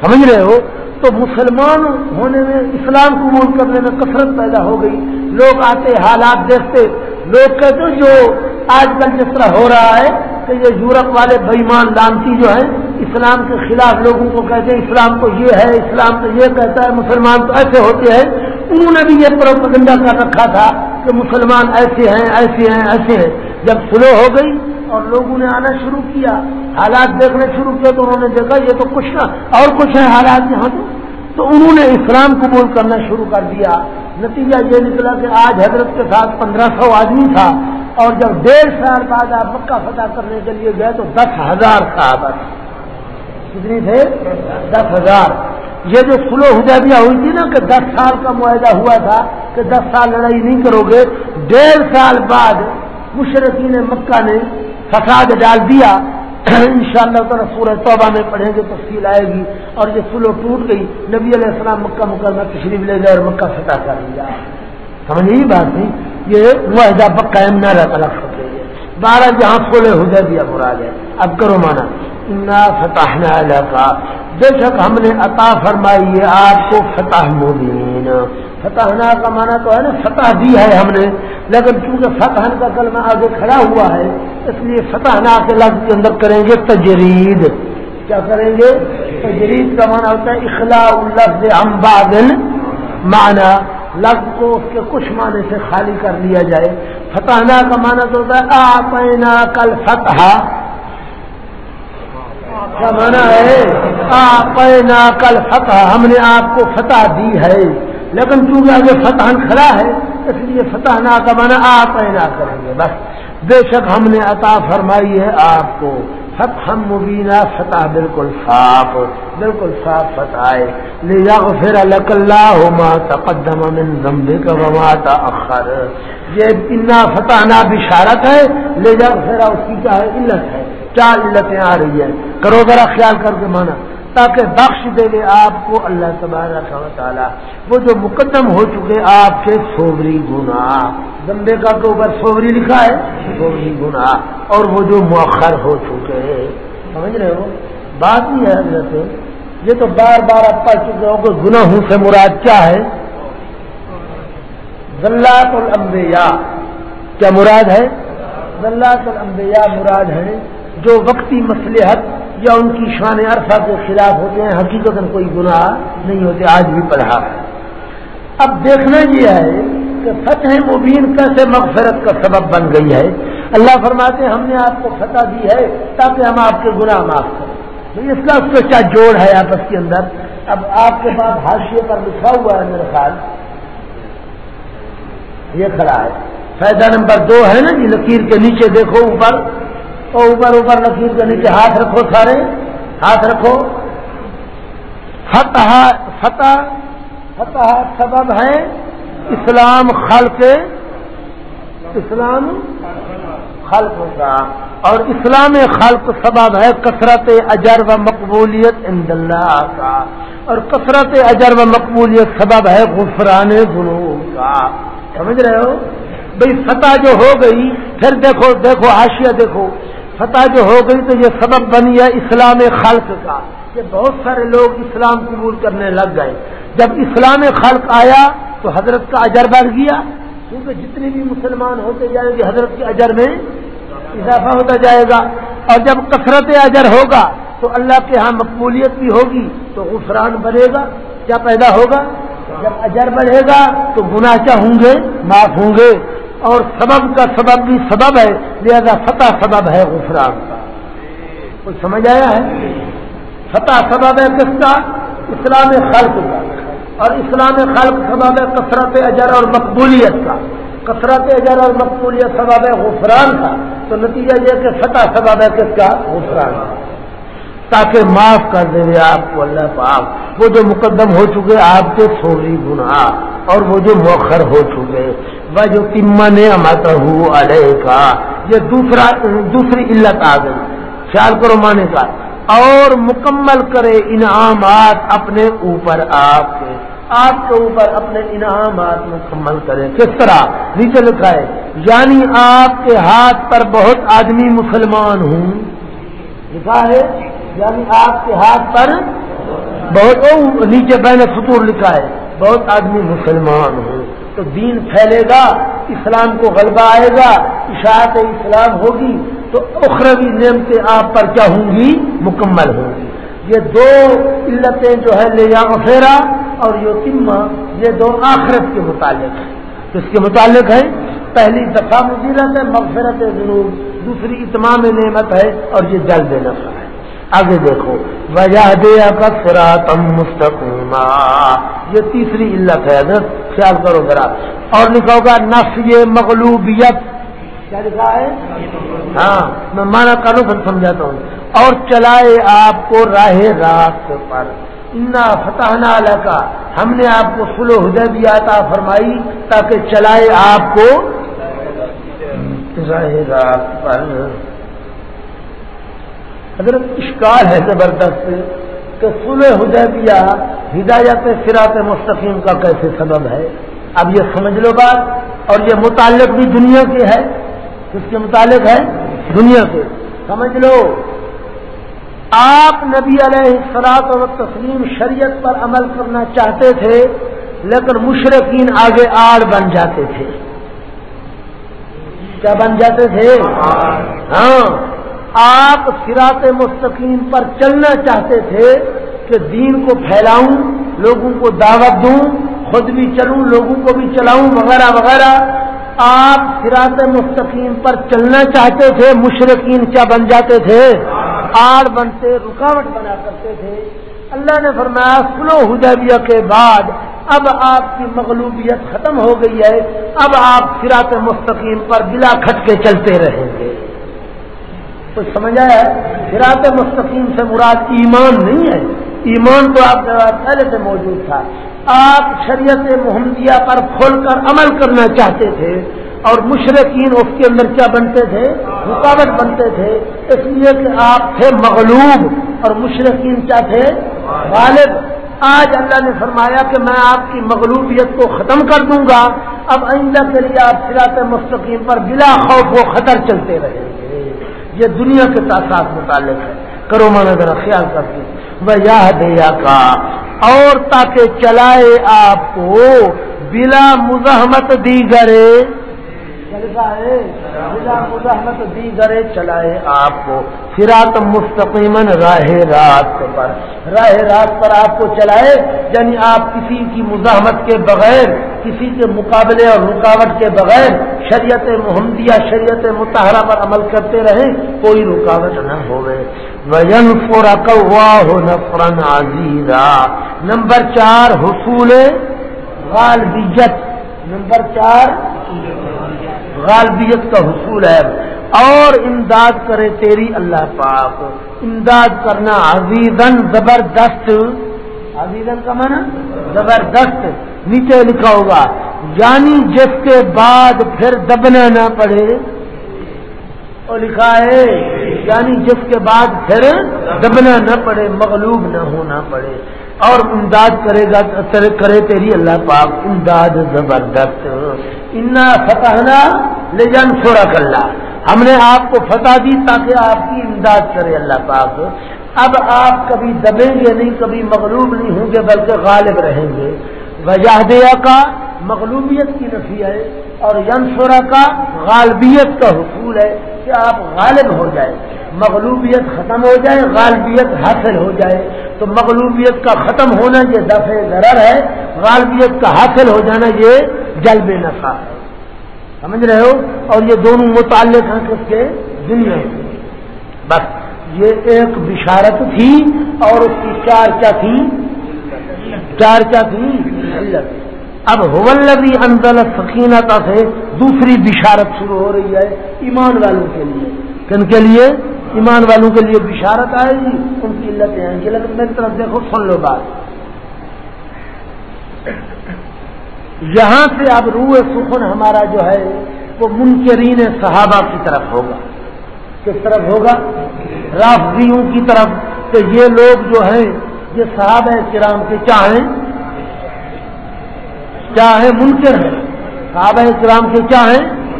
سمجھ رہے ہو؟ تو مسلمان ہونے میں اسلام قبول کرنے میں کثرت پیدا ہو گئی۔ لوگ آتے، حالات دیکھتے لوگ کہتے جو آج کل جس طرح ہو رہا ہے کہ یہ یورپ والے بےمان لانتی جو ہیں، اسلام کے خلاف لوگوں کو کہتے ہیں، اسلام تو یہ ہے، اسلام تو یہ کہتا ہے، مسلمان تو ایسے ہوتے ہیں۔ انہوں نے بھی یہ پروپگنڈا کر رکھا تھا کہ مسلمان ایسے ہیں ایسے ہیں ایسے ہیں۔ جب سلو ہو گئی اور لوگوں نے آنا شروع کیا، حالات دیکھنے شروع کیا تو انہوں نے دیکھا، یہ تو کچھ نہ، اور کچھ ہے حالات یہاں تو۔ تو انہوں نے اسلام قبول کرنا شروع کر دیا۔ نتیجہ یہ نکلا کہ آج حضرت کے ساتھ پندرہ سو آدمی تھا اور جب ڈیڑھ سال بعد آپ مکہ فتح کرنے کے لیے گئے تو دس ہزار صحابہ کتنی تھے؟ دس ہزار۔ یہ جو سلو حدیبیہ ہوئی تھی نا کہ دس سال کا معاہدہ ہوا تھا کہ دس سال لڑائی نہیں کرو گے، ڈیڑھ سال بعد مشرقین مکہ نے فساد ڈال دیا۔ ان شاء اللہ تعالیٰ سورہ توبہ میں پڑھیں گے، تفصیل آئے گی اور یہ سلو ٹوٹ گئی۔ نبی علیہ السلام مکہ مکرمہ تشریف لے گئے اور مکہ فتح کر لیا۔ سمجھ بات نہیں؟ یہ معاہدہ قائم نہ رہتا لگ سکے بارہ جہاں سولہ ہو دیا مراد ہے۔ اب کرو مانا۔ فتح کا بے شک ہم نے عطا فرمائی ہے آپ کو فتح مبین فتح کا مانا تو ہے نا، فتح دی ہے ہم نے۔ لیکن چونکہ فتح کا کلمہ آگے کھڑا ہوا ہے، اس لیے فتح کے لفظ کے اندر کریں گے تجرید۔ کیا کریں گے؟ تجرید کا مانا ہوتا ہے اخلاء لفظ امبادل مانا لفظ کو اس کے کچھ معنی سے خالی کر لیا جائے۔ فتح کا مانا تو ہوتا ہے آپینا کل فتح کیا مانا ہے؟ آپینا کل فتح ہم نے آپ کو فتح دی ہے۔ لیکن چونکہ آگے فتح کھڑا ہے، اس لیے فتح نہ کا مانا آپ نہ کریں گے، بس۔ بے شک ہم نے عطا فرمائی ہے آپ کو۔ فتح مبینہ، فتح بالکل صاف بالکل صاف فتح ہے۔ لے جاؤ پھر اللہ ما تقدم من ذنبك وما تاخر یہ اتنا فتح نہ بشارت ہے لے جاؤ پھر اس کی کیا ہے؟ علت ہے۔ کیا علتیں آ رہی ہیں؟ کرو ذرا خیال کر کے مانا۔ تاکہ بخش دے گے آپ کو اللہ تبارک و تعالیٰ۔ وہ جو مقدم ہو چکے آپ کے سوبری گنا دمبے کا تو اوپر سوبری لکھا ہے سوبری گنا اور وہ جو مؤخر ہو چکے، سمجھ رہے ہو؟ بات ہی ہے حضرت، یہ تو بار بار آپ پڑھ چکے ہو کہ گناہوں سے مراد کیا ہے؟ ذلات الانبیاء۔ کیا مراد ہے؟ ذلات الانبیاء مراد ہے جو وقتی مسلحت یا ان کی شان عرفہ کے خلاف ہوتے ہیں حقیقت کوئی گناہ نہیں ہوتے، آج بھی پڑھا اب دیکھنا یہ ہے کہ فتح مبین کیسے مغفرت کا سبب بن گئی ہے۔ اللہ فرماتے ہیں، ہم نے آپ کو فتح دی ہے تاکہ ہم آپ کے گناہ معاف کریں۔ تو اس کا اس کا کیا جوڑ ہے آپس کے اندر؟ اب آپ کے پاس حاشیے پر لکھا ہوا ہے میرے خیال۔ یہ کھڑا ہے۔ فائدہ نمبر دو ہے نا جی لکیر کے نیچے دیکھو اوپر۔ اوپر اوپر لکیر کے نیچے ہاتھ رکھو سارے، ہاتھ رکھو۔ فتح فتح فتح سبب ہے اسلام خلق اسلام خلق کا اور اسلام خلق سبب ہے کثرت اجر و مقبولیت عند اللہ کا۔ اور کثرت اجر و مقبولیت سبب ہے غفران گنو کا۔ سمجھ رہے ہو؟ بھائی فتح جو ہو گئی، پھر دیکھو دیکھو آشیا دیکھو۔ فتح جو ہو گئی تو یہ سبب بنی ہے اسلام خلق کا کہ بہت سارے لوگ اسلام قبول کرنے لگ گئے۔ جب اسلام خلق آیا تو حضرت کا اجر بڑھ گیا۔ کیونکہ جتنے بھی مسلمان ہوتے جائیں گے حضرت کے اجر میں اضافہ ہوتا جائے گا۔ اور جب کثرت اجر ہوگا تو اللہ کے ہاں مقبولیت بھی ہوگی تو غفران بڑھے گا۔ کیا پیدا ہوگا؟ جب اجر بڑھے گا تو گناہ کیا ہوں گے؟ معاف ہوں گے۔ اور سبب کا سبب بھی سبب ہے، لہذا فتح سبب ہے غفران کا۔ کچھ سمجھ آیا ہے؟ فتح سبب ہے کس کا؟ اسلام خلق کا۔ اور اسلام خلق سبب ہے کثرت اجر اور مقبولیت کا۔ کثرت اجر اور مقبولیت سبب ہے غفران کا۔ تو نتیجہ یہ کہ فتح سبب ہے کس کا؟ غفران کا۔ تاکہ معاف کر دے آپ کو اللہ پاک۔ وہ جو مقدم ہو چکے، آپ کے سوری گناہ اور وہ جو مؤخر ہو چکے۔ وہ جو تمن مت علیہ کا یہ دوسرا، دوسری علت آ گئی۔ خیال کرو مانے کا اور مکمل کرے انعامات اپنے اوپر آپ کے۔ آپ کے اوپر اپنے انعامات مکمل کرے۔ کس طرح؟ نیچے لکھا ہے۔ یعنی آپ کے ہاتھ پر بہت آدمی مسلمان ہوں۔ لکھا ہے۔ یعنی آپ کے ہاتھ پر بہت نیچے بین فطور لکھا ہے۔ بہت آدمی مسلمان ہوں۔ تو دین پھیلے گا، اسلام کو غلبہ آئے گا، اشاعت اسلام ہوگی، تو اخروی نعمتیں آپ پر کیا ہوں گی؟ مکمل ہوں گی۔ یہ دو علتیں جو ہے لے یا فیرا اور یوتیما یہ دو آخرت کے متعلق ہیں۔ اس کے متعلق ہے پہلی دفاع مزیرت ہے، مغفرت ضرور دوسری اتمام نعمت ہے اور یہ جلد نفع ہے۔ آگے دیکھو وجہ دیا کا تم مستقیم یہ تیسری علت ہے اگر خیال کرو ذرا۔ اور لکھا ہوگا، نفی مغلوبیت۔ کیا لکھا ہے؟ ہاں میں مانا کروں پھر سمجھاتا ہوں۔ اور چلائے آپ کو راہ راست پر۔ انا فتح نہ کا ہم نے آپ کو سلو ہدے بھی آتا فرمائی تاکہ چلائے آپ کو راہ راست پر۔ حضرت اشکال ہے زبردست کہ سلح حدیبیہ ہدایت سرات مستقیم کا کیسے سبب ہے؟ اب یہ سمجھ لو بات اور یہ متعلق بھی دنیا کے ہے۔ کس کے متعلق ہے؟ دنیا کے۔ سمجھ لو۔ آپ نبی علیہ سراط و تسلیم شریعت پر عمل کرنا چاہتے تھے، لیکن مشرقین آگے آڑ بن جاتے تھے۔ کیا بن جاتے تھے؟ ہاں۔ آپ سراط مستقیم پر چلنا چاہتے تھے کہ دین کو پھیلاؤں، لوگوں کو دعوت دوں، خود بھی چلوں، لوگوں کو بھی چلاؤں، وغیرہ وغیرہ۔ آپ سراط مستقیم پر چلنا چاہتے تھے، مشرقین کیا بن جاتے تھے؟ آڑ بنتے، رکاوٹ بنا کرتے تھے۔ اللہ نے فرمایا سلو حدیبیہ کے بعد، اب آپ کی مغلوبیت ختم ہو گئی ہے، اب آپ سراط مستقیم پر بلا کھٹ کے چلتے رہیں گے۔ کچھ سمجھ آیا؟ فراط مستقیم سے مراد ایمان نہیں ہے۔ ایمان تو آپ کے پاس پہلے سے موجود تھا۔ آپ شریعت محمدیہ پر کھول کر عمل کرنا چاہتے تھے اور مشرقین اس کے اندر کیا بنتے تھے؟ رکاوٹ بنتے تھے۔ اس لیے کہ آپ تھے مغلوب اور مشرقین کیا تھے؟ غالب۔ آج اللہ نے فرمایا کہ میں آپ کی مغلوبیت کو ختم کر دوں گا۔ اب آئندہ کے لیے آپ سراط مستقیم پر بلا خوف و خطر چلتے رہیں۔ گے یہ دنیا کے ساتھ متعلق ہے۔ کرو مانا ذرا خیال کے۔ وہ دیا کا اور تاکہ چلائے آپ کو بلا مزاحمت دی گرے بلا مزاحمت دی گرے چلائے آپ کو۔ فرات مستقیم راہ رات پر۔ راہ رات پر آپ کو چلائے یعنی آپ کسی کی مزاحمت کے بغیر، کسی کے مقابلے اور رکاوٹ کے بغیر شریعت محمدیہ، شریعت متحرہ پر عمل کرتے رہیں، کوئی رکاوٹ نہ ہوئے۔ وجن پورا ہو نفرن عزیزہ نمبر چار، حصول غالبیت۔ نمبر چار غالبیت کا حصول ہے۔ اور امداد کرے تیری اللہ پاک۔ امداد کرنا عزیزن زبردست۔ عزیزن کا مانا زبردست۔ نیچے لکھا ہوگا۔ یعنی جس کے بعد پھر دبنا نہ پڑے۔ اور لکھا ہے یعنی جس کے بعد پھر دبنا نہ پڑے، مغلوب نہ ہونا پڑے۔ اور امداد کرے گا، کرے تیری اللہ پاک۔ امداد زبردست۔ انا فتحنا لے جان چھوڑا کر ہم نے آپ کو فتح دی تاکہ آپ کی امداد کرے اللہ پاک۔ اب آپ کبھی دبیں گے نہیں، کبھی مغلوب نہیں ہوں گے، بلکہ غالب رہیں گے۔ وجہ کا مغلوبیت کی نفی ہے اور ینسورا کا غالبیت کا حصول ہے کہ آپ غالب ہو جائے مغلوبیت ختم ہو جائے، غالبیت حاصل ہو جائے۔ تو مغلوبیت کا ختم ہونا یہ دفع ضرر ہے، غالبیت کا حاصل ہو جانا یہ جلب نفع۔ ہے سمجھ رہے ہو؟ اور یہ دونوں متعلق ہیں کس کے دنیا بس، یہ ایک بشارت تھی اور اس کی چار کیا تھی۔ چار کیا تھی۔ اب حولبی انزل سکینتا سے دوسری بشارت شروع ہو رہی ہے ایمان والوں کے لیے۔ کن کے لیے؟ ایمان والوں کے لیے بشارت آئے گی۔ ان کی علتیں آئیں گی لیکن میری طرف دیکھو، سن لو بات۔ یہاں سے اب روح سخن ہمارا جو ہے وہ منکرین صحابہ کی طرف ہوگا۔ کس طرف ہوگا؟ رافضیوں کی طرف۔ کہ یہ لوگ جو ہیں، یہ صحابہ کرام کے چاہیں کیا ہے منکر ہیں۔ صحابہ کرام کے کیا ہیں؟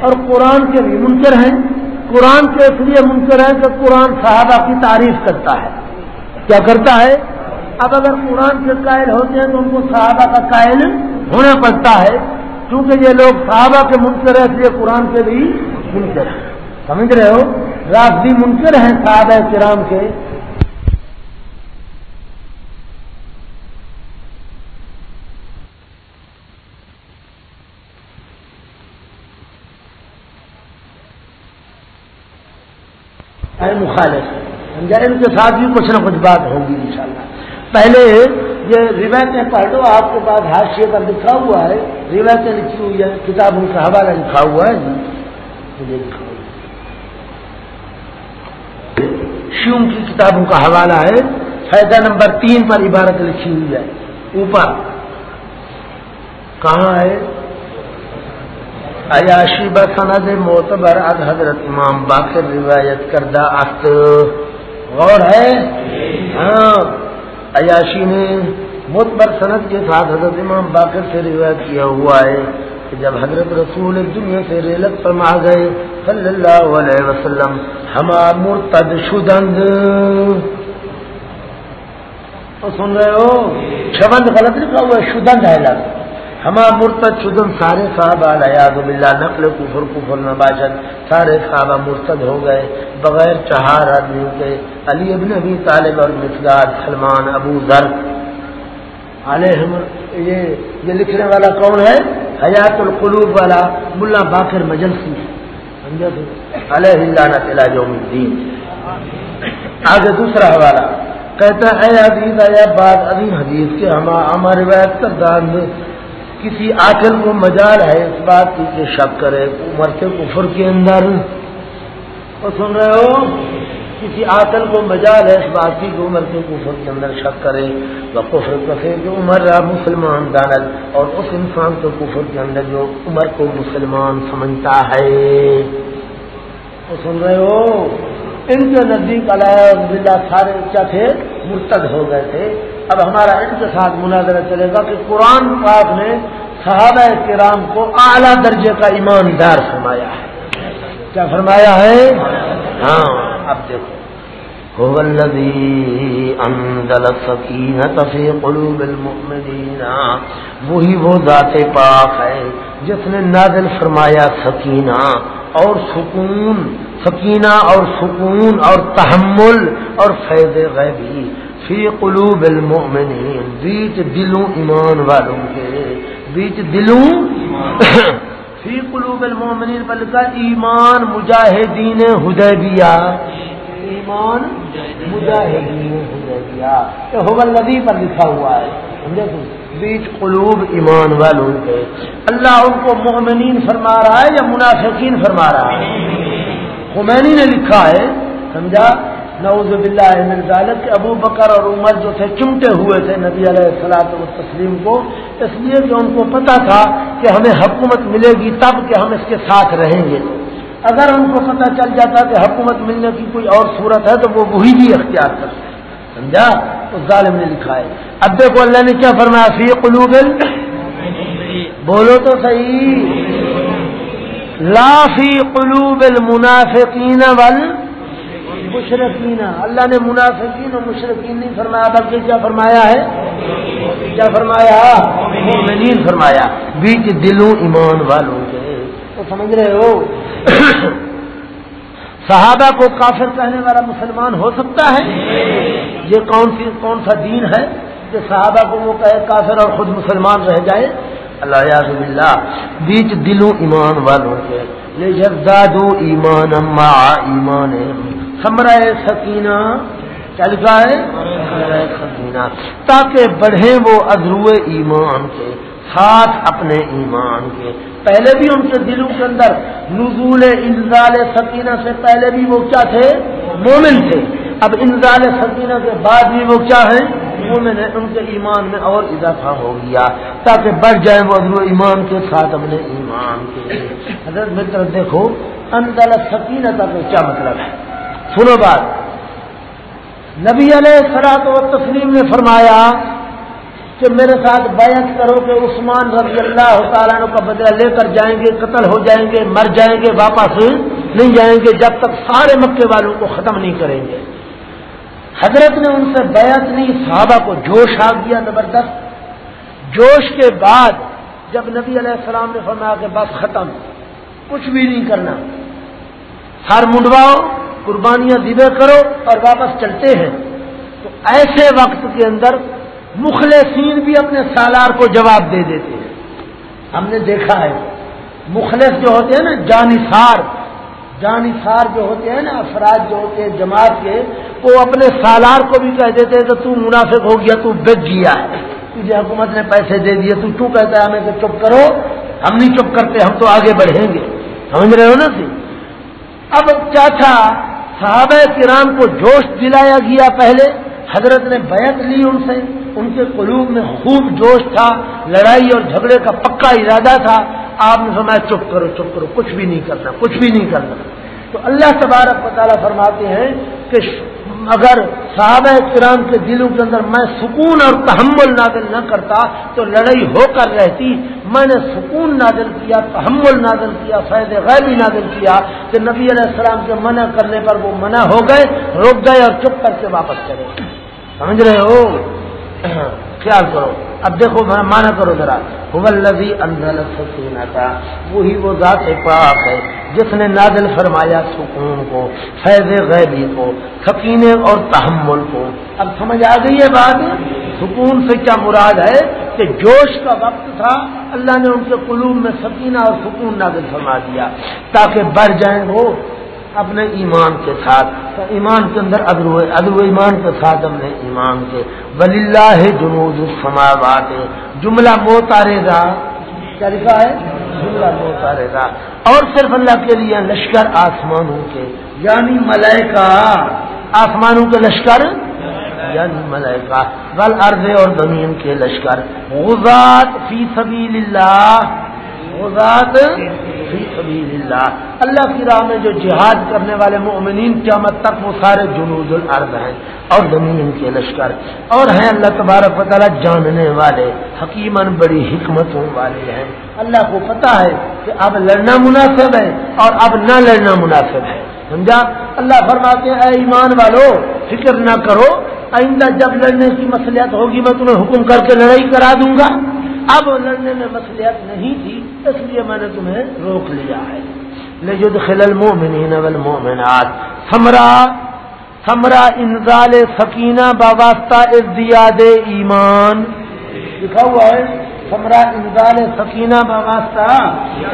اور قرآن کے بھی منکر ہیں۔ قرآن کے اس لیے منکر ہیں کہ قرآن صحابہ کی تعریف کرتا ہے۔ کیا کرتا ہے؟ اب اگر قرآن کے قائل ہوتے ہیں تو ان کو صحابہ کا قائل ہونا پڑتا ہے کیونکہ یہ لوگ صحابہ کے منکر ہیں، اس لیے قرآن کے بھی منکر ہیں۔ سمجھ رہے ہو؟ رافضی منکر ہیں صحابہ کرام کے۔ مخالف ان کے ساتھ بھی کچھ نہ کچھ بات ہوگی انشاءاللہ۔ پہلے یہ روایتیں پڑھ لو آپ کے پاس حاشیے پر لکھا ہوا ہے۔ روایتیں لکھی ہوئی ہے کتابوں کا حوالہ لکھا ہوا ہے۔ شیوم کی کتابوں کا حوالہ ہے۔ فائدہ نمبر تین پر عبارت لکھی ہوئی ہے۔ اوپر۔ کہاں ہے؟ عیاشی بسند معتبر از حضرت امام باقر روایت کردہ است غور ہے؟ ہاں۔ عیاشی نے معتبر صنعت کے ساتھ حضرت امام باقر سے روایت کیا ہوا ہے کہ جب حضرت رسول دنیا سے ریلت فرما گئے، صلی اللہ علیہ وسلم ہمارا مرتد شدند۔ تو سن رہے ہو؟ شبند غلط لکھا ہوا ہے، شدند ہے لفظ۔ ہما مرتد شدن سارے صحابہ یاد باللہ نقل کفر کفر نباشد، سارے صحابہ مرتد ہو گئے، بغیر چہار آدمیوں کے علی ابن ابی طالب اور مقداد سلمان ابو ذر۔ علیہ یہ یہ لکھنے والا کون ہے؟ حیات القلوب والا ملا باقر مجلسی۔ علیہ اللہ یوم الدین۔ آگے دوسرا حوالہ۔ کہتا ہے عزیز یا بات عظیم حدیث کے ہمارے روایت کردار میں کسی آخر کو مجال ہے، اس بات کی کہ شک کرے، عمر کے کفر کے اندر۔ وہ سن رہے ہو، کسی آکل کو مجال ہے، اس بات کی کہ عمر کے کفر کے اندر شک کرے۔ وہ کفر کفے کہ عمر رہا مسلمان دانت، اور اس انسان کے کفر کے اندر جو عمر کو مسلمان سمجھتا ہے۔ وہ سن رہے ہو ان کے نزدیک علیہ سارے کیا تھے؟ مرتد ہو گئے تھے۔ اب ہمارا ان کے ساتھ مناظرہ چلے گا کہ قرآن پاک نے صحابہ کرام کو اعلیٰ درجے کا ایماندار فرمایا ہے۔ کیا فرمایا ہے؟ ہاں اب دیکھو۔ قلوب المؤمنین وہی وہ ذات پاک ہے جس نے نازل فرمایا سکینہ۔ اور سکون، سکینہ اور سکون اور تحمل اور فیض غیبی، فی قلوب المؤمنین، بیچ دلوں ایمان والوں کے، بیچ دلوں فی قلوب المؤمنین پر لکھا ایمان مجاہدین حدیبیہ۔ ایمان مجاہدین حدیبیہ۔ حبل نبی پر لکھا ہوا ہے، سمجھے بیچ قلوب ایمان والوں کے۔ اللہ ان کو مومنین فرما رہا ہے یا منافقین فرما رہا ہے؟ خمینی نے لکھا ہے، سمجھا؟ نعوذ باللہ من ذالک کہ ابو بکر اور عمر جو تھے، چمٹے ہوئے تھے نبی علیہ السلاط و تسلیم کو۔ اس لیے کہ ان کو پتا تھا کہ ہمیں حکومت ملے گی تب کہ ہم اس کے ساتھ رہیں گے۔ اگر ان کو پتہ چل جاتا کہ حکومت ملنے کی کوئی اور صورت ہے تو وہ وہی بھی اختیار کرتے۔ سمجھا؟ تو ظالم نے لکھا ہے۔ اب دیکھو اللہ نے کیا فرمایا؟ فی قلوب بولو تو صحیح۔ لا فی قلوب المنافقین وال مشرقین اللہ نے منافقین و مشرقین نہیں فرمایا، بلکہ کیا فرمایا ہے؟ کیا فرمایا؟ مومنین فرمایا۔ بیچ دلوں ایمان والوں کے۔ تو سمجھ رہے ہو؟ صحابہ کو کافر کہنے والا مسلمان ہو سکتا ہے؟ یہ کون سی کون سا دین ہے کہ صحابہ کو وہ کہے کافر اور خود مسلمان رہ جائے؟ اللہ یاز اللہ بیچ دلوں ایمان والوں کے۔ لے جدادو ایمان اما ایمان سمرا سکینہ، کیا لکھا ہے؟ سکینہ۔ تاکہ بڑھے وہ ادرو ایمان کے۔ ساتھ اپنے ایمان کے۔ پہلے بھی ان کے دلوں کے اندر نزول انزال سکینہ سے پہلے بھی وہ کیا تھے؟ مومن تھے۔ اب انزال سکینہ کے بعد بھی وہ کیا ہے مومن ہے ان کے ایمان میں اور اضافہ ہو گیا۔ تاکہ بڑھ جائیں وہ ادر ایمان کے ساتھ اپنے ایمان کے حضرت متر دیکھو، انزال سکینہ کا تو کیا مطلب ہے؟ سنو بات۔ نبی علیہ سرات و تسلیم نے فرمایا کہ میرے ساتھ بیعت کرو کہ عثمان رضی اللہ تعالیٰ کا بدلہ لے کر جائیں گے، قتل ہو جائیں گے، مر جائیں گے، واپس نہیں جائیں گے جب تک سارے مکے والوں کو ختم نہیں کریں گے۔ حضرت نے ان سے بیعت نہیں، صحابہ کو جوش آ گیا زبردست۔ جوش کے بعد جب نبی علیہ السلام نے فرمایا کہ بس ختم، کچھ بھی نہیں کرنا۔ ہر منڈواؤ، قربانیاں دیوے کرو اور واپس چلتے ہیں۔ تو ایسے وقت کے اندر مخلصین بھی اپنے سالار کو جواب دے دیتے ہیں۔ ہم نے دیکھا ہے۔ مخلص جو ہوتے ہیں نا جانسار جانسار جو ہوتے ہیں نا، افراد جو ہوتے ہیں، جماعت کے، وہ اپنے سالار کو بھی کہہ دیتے ہیں کہ تو منافق ہو گیا، تو بچ گیا ہے۔ تجھے حکومت نے پیسے دے دیے، تو کیوں کہتا ہے ہمیں کہ چپ کرو۔ ہم نہیں چپ کرتے، ہم تو آگے بڑھیں گے۔ سمجھ رہے ہو نا سی اب کیا تھا صحابہ کرام کو جوش دلایا گیا پہلے۔ حضرت نے بیعت لی ان سے، ان کے قلوب میں خوب جوش تھا، لڑائی اور جھگڑے کا پکا ارادہ تھا۔ آپ نے فرمایا، چپ کرو چپ کرو، کچھ بھی نہیں کرنا، کچھ بھی نہیں کرنا۔ تو اللہ تبارک تعالیٰ فرماتے ہیں کہ اگر صحابہ کرام کے دلوں کے اندر میں سکون اور تحمل نازل نہ کرتا تو لڑائی ہو کر رہتی۔ میں نے سکون نازل کیا، تحمل نازل کیا، فیض غیبی نازل کیا کہ نبی علیہ السلام کے منع کرنے پر وہ منع ہو گئے، رک گئے اور چپ کر کے واپس چلے۔ سمجھ رہے ہو؟ خیال کرو۔ اب دیکھو مانا کرو ذرا۔ لذی اندر سکینہ کا وہی وہ ذات پاک ہے جس نے نازل فرمایا سکون کو، فیض غیبی کو سکینے اور تحمل کو۔ اب سمجھ آ گئی ہے بات؟ سکون سے کیا مراد ہے؟ کہ جوش کا وقت تھا، اللہ نے ان کے قلوب میں سکینہ اور سکون نازل فرما دیا۔ تاکہ بڑھ جائیں وہ۔ اپنے ایمان کے ساتھ ایمان کے اندر ادر ادر ایمان کے ساتھ اپنے ایمان کے۔ ولی اللہ جنوب السماوات۔ جملہ موتارے گا کیا لکھا ہے؟ جملہ موتارے گا اور صرف اللہ کے لیے لشکر آسمانوں کے یعنی ملائکہ۔ آسمانوں کے لشکر؟ یعنی ملائکہ۔ ول ارض اور زمین کے لشکر۔ غزات فی سبیل اللہ غزات اللہ اللہ کی راہ میں جو جہاد کرنے والے مؤمنین قیامت تک وہ سارے جنوب الارض ہیں اور زمین کے لشکر۔ اور ہیں اللہ تبارک و تعالیٰ جاننے والے حکیمن بڑی حکمتوں والے ہیں۔ اللہ کو پتا ہے کہ اب لڑنا مناسب ہے اور اب نہ لڑنا مناسب ہے۔ سمجھا؟ اللہ فرماتے ہیں، اے ایمان والو، فکر نہ کرو، آئندہ جب لڑنے کی مسلیت ہوگی، میں تمہیں حکم کر کے لڑائی کرا دوں گا۔ اب لڑنے میں مسلیت نہیں تھی، اس لیے میں نے تمہیں روک لیا ہے۔ لجد خلل مومنین والمومنات سمرا سمرا انزال سکینہ باباستہ ازدیاد ایمان۔ لکھا ہوا ہے سمرا انزال سکینہ باباستہ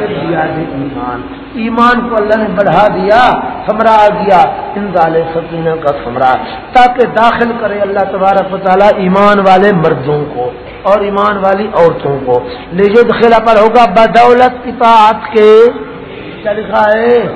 ازدیاد ایمان۔ ایمان کو اللہ نے بڑھا دیا سمرا آ انزال سکینہ کا سمرا تاکہ داخل کرے اللہ تبارک و تعالیٰ ایمان والے مردوں کو۔ اور ایمان والی عورتوں کو۔ لیجو خلا پر ہوگا، بدولت اطاعت کے کیا لکھا ہے؟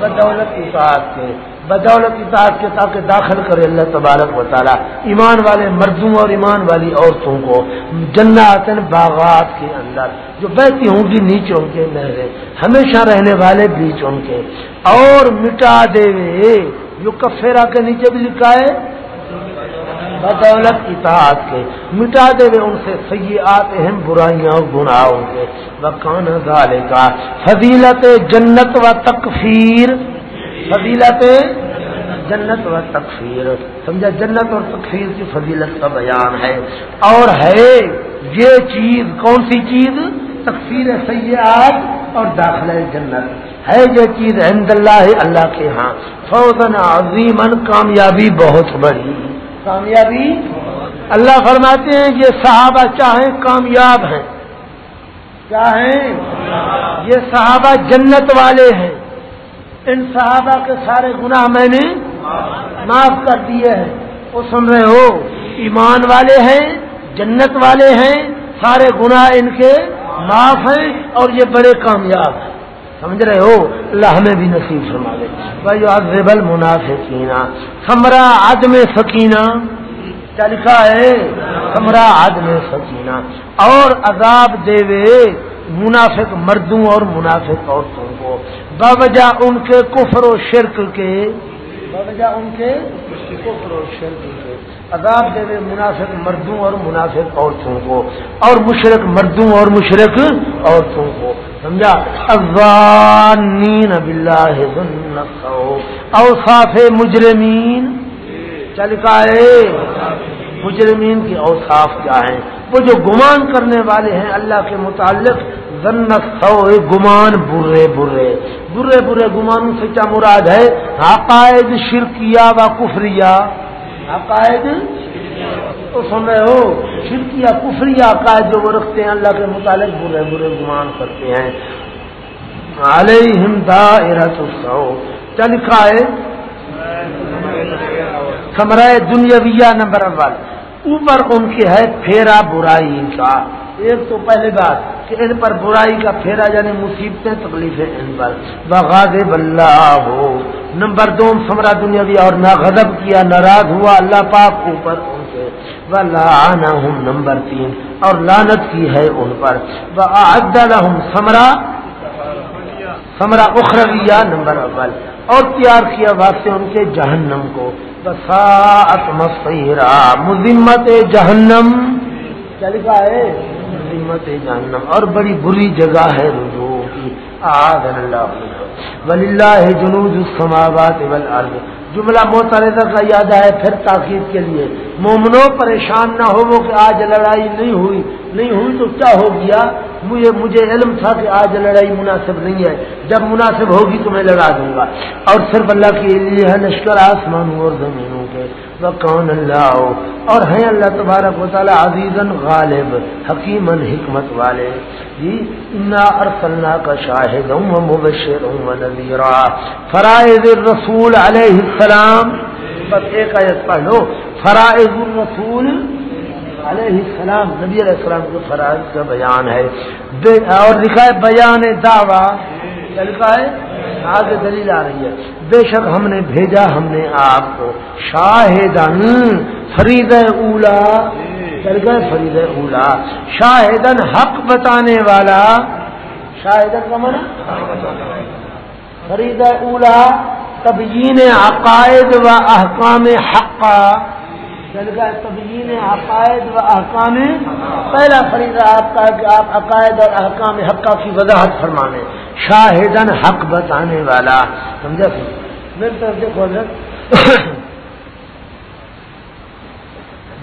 بدولت اطاعت کے۔ بدولت اطاعت کے تاکہ داخل کرے اللہ تبارک و تعالیٰ۔ ایمان والے مردوں اور ایمان والی عورتوں کو۔ جنات باغات کے اندر۔ جو بہتی ہوں گی نیچوں کے نہرے ہمیشہ رہنے والے بیچوں کے اور مٹا دے۔ وے جو کفیرا کے نیچے بھی لکھا ہے۔ بدولت اطاعت کے مٹا دے ہوئے ان سے سی آتے ہیں برائیاں گناہوں کے وکان گالے کا فضیلت جنت و تکفیر۔ فضیلت جنت و تکفیر۔ سمجھا؟ جنت اور تکفیر کی فضیلت کا بیان ہے۔ اور ہے یہ چیز، کون سی چیز؟ تکفیر سیاحت اور داخلہ جنت۔ ہے یہ چیز احمد اللہ اللہ کے ہاں۔ فوزن عظیم کامیابی بہت بڑی۔ کامیابی۔ اللہ فرماتے ہیں یہ صحابہ چاہیں کامیاب ہیں۔ کیا ہیں یہ صحابہ جنت والے ہیں۔ ان صحابہ کے سارے گناہ میں نے معاف کر دیے ہیں۔ وہ سن رہے ہو، ایمان والے ہیں، جنت والے ہیں، سارے گناہ ان کے معاف ہیں اور یہ بڑے کامیاب ہیں۔ سمجھ رہے ہو؟ اللہ ہمیں بھی نصیب فرما دے۔ بھائی آزبل منافقینہ سمرا عدم سکینہ کیا لکھا ہے؟ سمرا عدم سکینہ اور عذاب دے وے منافق مردوں اور منافق عورتوں کو۔ باوجہ ان کے کفر و شرک کے۔ باوجہ ان کے کفر و شرک کے۔ عذاب دے وے منافق مردوں اور منافق عورتوں کو، اور مشرق مردوں اور مشرق عورتوں کو۔ سمجھا؟ افغان بلّہ اوصاف مجرمین۔ چل ہے؟ مجرمین کی اوصاف کیا ہیں؟ وہ جو گمان کرنے والے ہیں اللہ کے متعلق سو گمان برے برے۔ برے برے گمانوں سے کیا مراد ہے؟ عقائد شرکیہ و کفریہ۔ عقائد تو سن رہے ہو شرکیہ کفری عقائد جو وہ رکھتے ہیں، اللہ کے متعلق برے برے گمان کرتے ہیں۔ علیہم دائرت السو چل ہے؟ سمرائے دنیاویہ نمبر اول اوپر ان کے ہے، پھیرا برائی کا ایک تو پہلے بات کہ ان پر برائی کا پھیرا یعنی مصیبتیں، تکلیفیں ان پر۔ بغاز اللہ۔ ہو نمبر دو، سمرا دنیاوی اور نہ غضب کیا، ناراض ہوا، اللہ پاک اوپر ان سے۔ آنا ہوں نمبر تین، اور لانت کی ہے ان پر۔ وہ سمرا۔ سمرا اخرویہ، نمبر اول۔ اور تیار کیا واسطے ان کے جہنم کو۔ بساط مسیرا مذمت جہنم۔ کیا لکھا ہے؟ مذمت جہنم، اور بڑی بری جگہ ہے رجوع کی۔ آدن اللہ ولی اللہ جنوب السماوات والارض جملہ موترزہ کا یاد ہے پھر تاکید کے لیے۔ مومنو پریشان نہ ہو وہ کہ آج لڑائی نہیں ہوئی۔ نہیں ہوئی تو کیا ہو گیا؟ مجھے مجھے علم تھا کہ آج لڑائی مناسب نہیں ہے۔ جب مناسب ہوگی تو میں لڑا دوں گا۔ اور صرف اللہ کے لیے ہے لشکر آسمان اور زمینوں کے۔ وہ اللہ. اور ہیں اللہ تبارک و تعالیٰ عزیزن غالب حکیم حکمت والے. جی انا ارسلنا کا شاہد ہوں مبشر ہوں نذیرا. فرائض الرسول علیہ السلام. بس ایک آیت پڑھ لو. فرائض الرسول علیہ السلام. نبی علیہ السلام کے فرائض کا بیان ہے. اور لکھا ہے بیان دعویٰ. لکھا ہے؟ آگے دلیل آ رہی ہے۔ بے شک ہم نے بھیجا ہم نے آپ کو۔ شاہدن فرید اولا۔ چل گئے فرید اولا۔ شاہدن حق بتانے والا۔ شاہدن کا من فرید اولا تبیین عقائد و احکام حقہ تبیین عقائد و احکام پہلا خریدا آپ کا کہ آپ عقائد اور احکام حقہ کی وضاحت فرمانے۔ شاہدن حق بتانے والا۔ سمجھا میری طرف دیکھو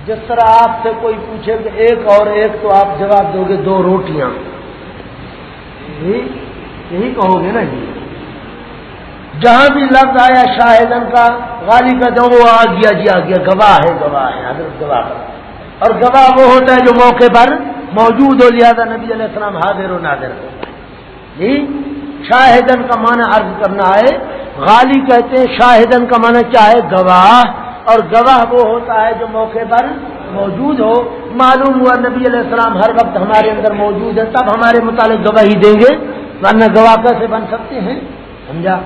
جس طرح آپ سے کوئی پوچھے کہ ایک اور ایک تو آپ جواب دو گے دو روٹیاں۔ یہی کہو گے نا جی۔ جہاں بھی لفظ آیا شاہدن کا، غالی کا جو وہ آ گیا جی آ گیا، گواہ ہے گواہ ہے، حضرت گواہ اور گواہ وہ ہوتا ہے جو موقع پر موجود ہو، لہٰذا نبی علیہ السلام حاضر و نادر ہوتا ہے جی شاہدن کا معنی عرض کرنا ہے، غالی کہتے ہیں، شاہدن کا معنی چاہے گواہ۔ اور گواہ وہ ہوتا ہے جو موقع پر موجود ہو۔ معلوم ہوا نبی علیہ السلام ہر وقت ہمارے اندر موجود ہے تب ہمارے متعلق گواہی دیں گے، ورنہ گواہ کیسے بن سکتے ہیں؟ سمجھا؟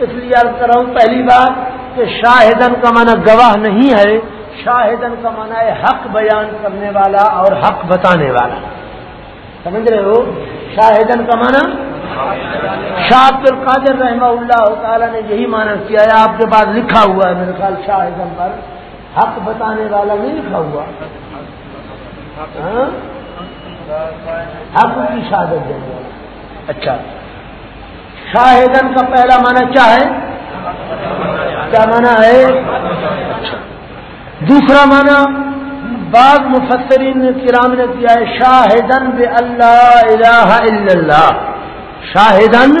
اس لیے عرض کر رہا ہوں پہلی بات کہ شاہدن کا معنی گواہ نہیں ہے، شاہدن کا معنی ہے حق بیان کرنے والا اور حق بتانے والا۔ سمجھ رہے ہو؟ شاہدن کا معنی؟ شاہ القادر رحمہ اللہ تعالیٰ نے یہی معنی کیا ہے، آپ کے پاس لکھا ہوا ہے میرے خیال شاہدن پر۔ حق بتانے والا نہیں لکھا ہوا۔ ہاں؟ حق کی شہادت دینے والا۔ اچھا۔ شاہدن کا پہلا معنی کیا ہے؟ کیا معنی ہے؟ دوسرا معنی بعض مفسرین کرام نے کیا ہے، شاہدن بے اللہ الہ الا اللہ۔ شاہدن،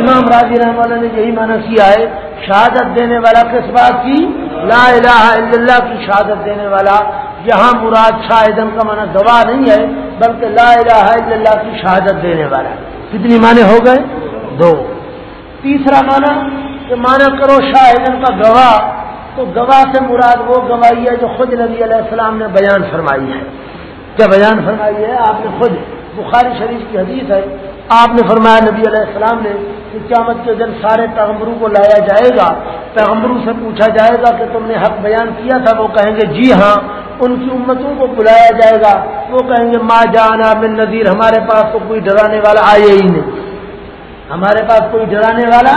امام راضی رحم اللہ نے یہی معنی کیا ہے، شہادت دینے والا کس بات کی؟ لا الہ الا اللہ کی شہادت دینے والا۔ یہاں مراد شاہدن کا معنی گواہ نہیں ہے، بلکہ لا الہ الا اللہ کی شہادت دینے والا۔ کتنی معنی ہو گئے؟ دو۔ تیسرا معنی کہ معنی کرو شاہدن کا گواہ، تو گواہ سے مراد وہ گواہی ہے جو خود نبی علیہ السلام نے بیان فرمائی ہے۔ کیا بیان فرمائی ہے؟ آپ نے خود بخاری شریف کی حدیث ہے۔ آپ نے فرمایا نبی علیہ السلام نے کہ قیامت کے دن سارے پیغمبروں کو لایا جائے گا۔ پیغمبروں سے پوچھا جائے گا کہ تم نے حق بیان کیا تھا؟ وہ کہیں گے جی ہاں ان کی امتوں کو بلایا جائے گا۔ وہ کہیں گے ماں جانا من نذیر، ہمارے پاس تو کوئی ڈرانے والا آئے ہی نہیں۔ ہمارے پاس کوئی ڈرانے والا؟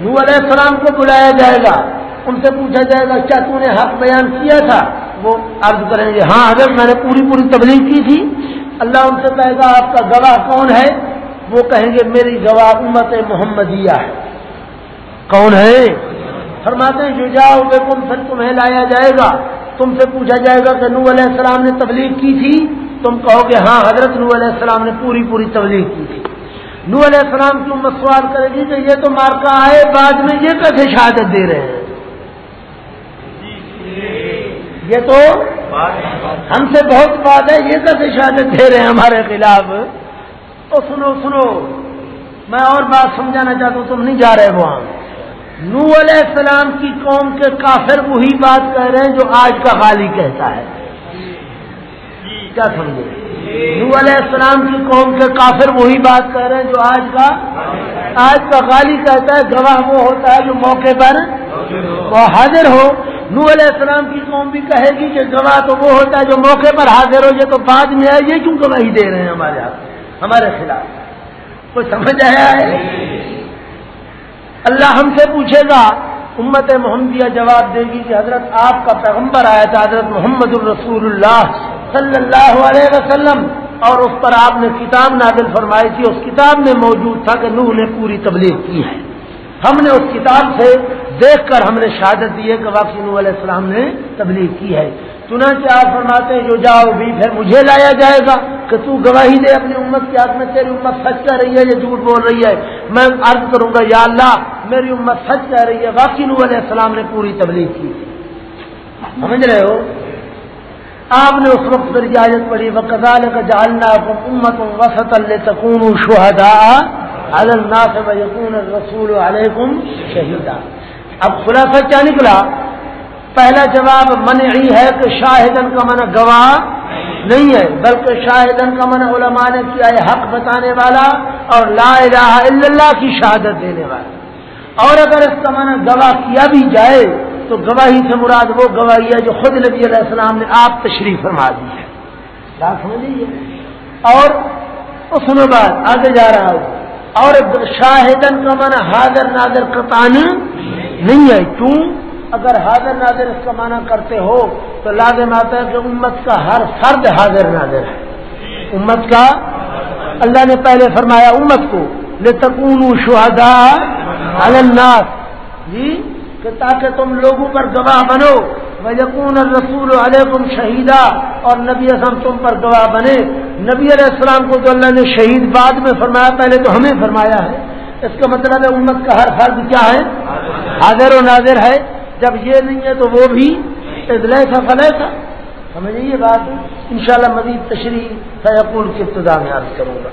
نو علیہ السلام کو بلایا جائے گا۔ ان سے پوچھا جائے گا کیا تم نے حق بیان کیا تھا؟ وہ عرض کریں گے ہاں اگر میں نے پوری پوری تبلیغ کی تھی۔ اللہ ان سے کہے گا آپ کا گواہ کون ہے؟ وہ کہیں گے میری گواہ امت محمدیہ ہے۔ کون ہے؟ فرماتے ہیں جو جاؤ گے تم پھر تمہیں لایا جائے گا۔ تم سے پوچھا جائے گا کہ نو علیہ السلام نے تبلیغ کی تھی؟ تم کہو گے ہاں حضرت نو علیہ السلام نے پوری پوری تبلیغ کی تھی۔ نو علیہ السلام کی امت سوال کرے گی کہ یہ تو مارکا آئے بعد میں یہ کیسے شہادت دے رہے ہیں؟ یہ تو ہم سے بہت بات ہے، یہ کیسے شہادت دے رہے ہیں ہمارے خلاف؟ تو سنو سنو، میں اور بات سمجھانا چاہتا ہوں، تم نہیں جا رہے وہاں۔ نو علیہ السلام کی قوم کے کافر وہی بات کہہ رہے ہیں جو آج کا غالی کہتا ہے۔ کیا سمجھے؟ نو علیہ السلام کی قوم کے کافر وہی بات کہہ رہے ہیں جو آج کا آج کا غالی کہتا ہے، گواہ وہ ہوتا ہے جو موقع پر وہ حاضر ہو۔ نو علیہ السلام کی قوم بھی کہے گی کہ گواہ تو وہ ہوتا ہے جو موقع پر حاضر ہو، یہ تو بعد میں ہے یہ کیوں گواہی دے رہے ہیں ہمارے ہاتھ ہمارے خلاف۔ کوئی سمجھ آیا ہے؟ اللہ ہم سے پوچھے گا، امت محمدیہ جواب دے گی کہ حضرت آپ کا پیغمبر آیا تھا، حضرت محمد الرسول اللہ۔ صلی اللہ علیہ وسلم، اور اس پر آپ نے کتاب نازل فرمائی تھی، اس کتاب میں موجود تھا کہ نوح نے پوری تبلیغ کی ہے۔ ہم نے اس کتاب سے دیکھ کر ہم نے شہادت دی ہے کہ واقعی نو علیہ السلام نے تبلیغ کی ہے۔ چنانچہ آپ فرماتے ہیں، جو جاؤ بھی پھر مجھے لایا جائے گا کہ تو گواہی دے اپنی امت کے ہاتھ میں، تیری امت سچ کہہ رہی ہے یا جھوٹ بول رہی ہے؟ میں عرض کروں گا، یا اللہ، میری امت سچ کہہ رہی ہے واقعی نو علیہ السلام نے پوری تبلیغ کی۔ سمجھ رہے ہو؟ آپ نے اس وقت پر اجازت پڑھی وہ کا جالنا امت وسط اللہ تکون شہدا الناس یقون رسول علیکم شہیدہ اب خلاصہ کیا نکلا؟ پہلا جواب منعی ہے کہ شاہدن کا من گواہ نہیں ہے، بلکہ شاہدن کا من علماء نے کیا ہے، حق بتانے والا اور لا الہ الا اللہ کی شہادت دینے والا۔ اور اگر اس کا من گواہ کیا بھی جائے تو گواہی سے مراد وہ گواہی ہے جو خود نبی علیہ السلام نے آپ تشریف فرما دی ہے۔ بات سمجھ لیجیے اور اس میں بات آگے جا رہا ہوں۔ اور شاہدن کا من حاضر نادر کتان نہیں ہے۔ کیوں؟ اگر حاضر ناظر اس کا معنی کرتے ہو تو لازم آتا ہے کہ امت کا ہر فرد حاضر ناظر ہے۔ امت کا اللہ نے پہلے فرمایا امت کو لے تکون شہدا الناس۔ جی؟ کہ تاکہ تم لوگوں پر گواہ بنو یقون رسول علیکم شہیدہ اور نبی اعظم تم پر گواہ بنے۔ نبی علیہ السلام کو تو اللہ نے شہید بعد میں فرمایا، پہلے تو ہمیں فرمایا ہے۔ اس کا مطلب ہے امت کا ہر فرد کیا ہے؟ حاضر و ناظر ہے۔ جب یہ نہیں ہے تو وہ بھی ادلے تھا فلے تھا سمجھے یہ بات۔ ان شاء اللہ مزید تشریح فیقول کی ابتدا میں عرض کروں گا۔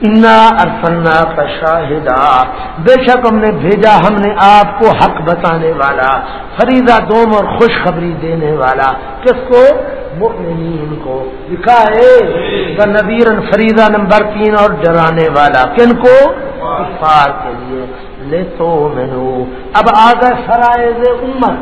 انا ارفنا کا شاہدہ بے شک ہم نے بھیجا ہم نے آپ کو حق بتانے والا فریدہ دوم اور خوشخبری دینے والا۔ کس کو؟ مؤمنین کو۔ لکھا ہے نبیرن فریدہ نمبر تین اور ڈرانے والا۔ کن کو؟ کفار کے لیے۔ لے تو مینو اب آ گئے فرائض امت۔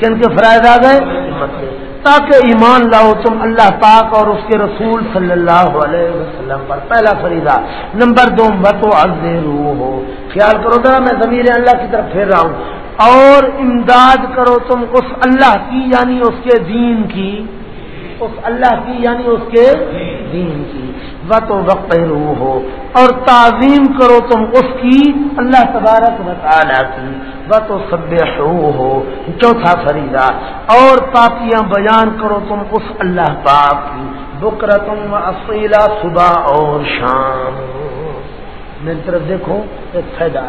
کن کے فرائض آ گئے؟ امت تاکہ ایمان لاؤ تم اللہ پاک اور اس کے رسول صلی اللہ علیہ وسلم پر۔ پہلا فریضہ، نمبر دو بتو روح ہو۔ خیال کرو ذرا، میں ضمیر اللہ کی طرف پھیر رہا ہوں۔ اور امداد کرو تم اس اللہ کی یعنی اس کے دین کی۔ اس اللہ کی یعنی اس کے دین کی۔ وط و وقت روح ہو اور تعظیم کرو تم اس کی اللہ تبارک و تعالیٰ کی۔ وط سب ہو چوتھا فریدہ اور پاپیاں بیان کرو تم اس اللہ پاک کی۔ بکرتم اصیلا صبح اور شام۔ میری طرف دیکھو، ایک فائدہ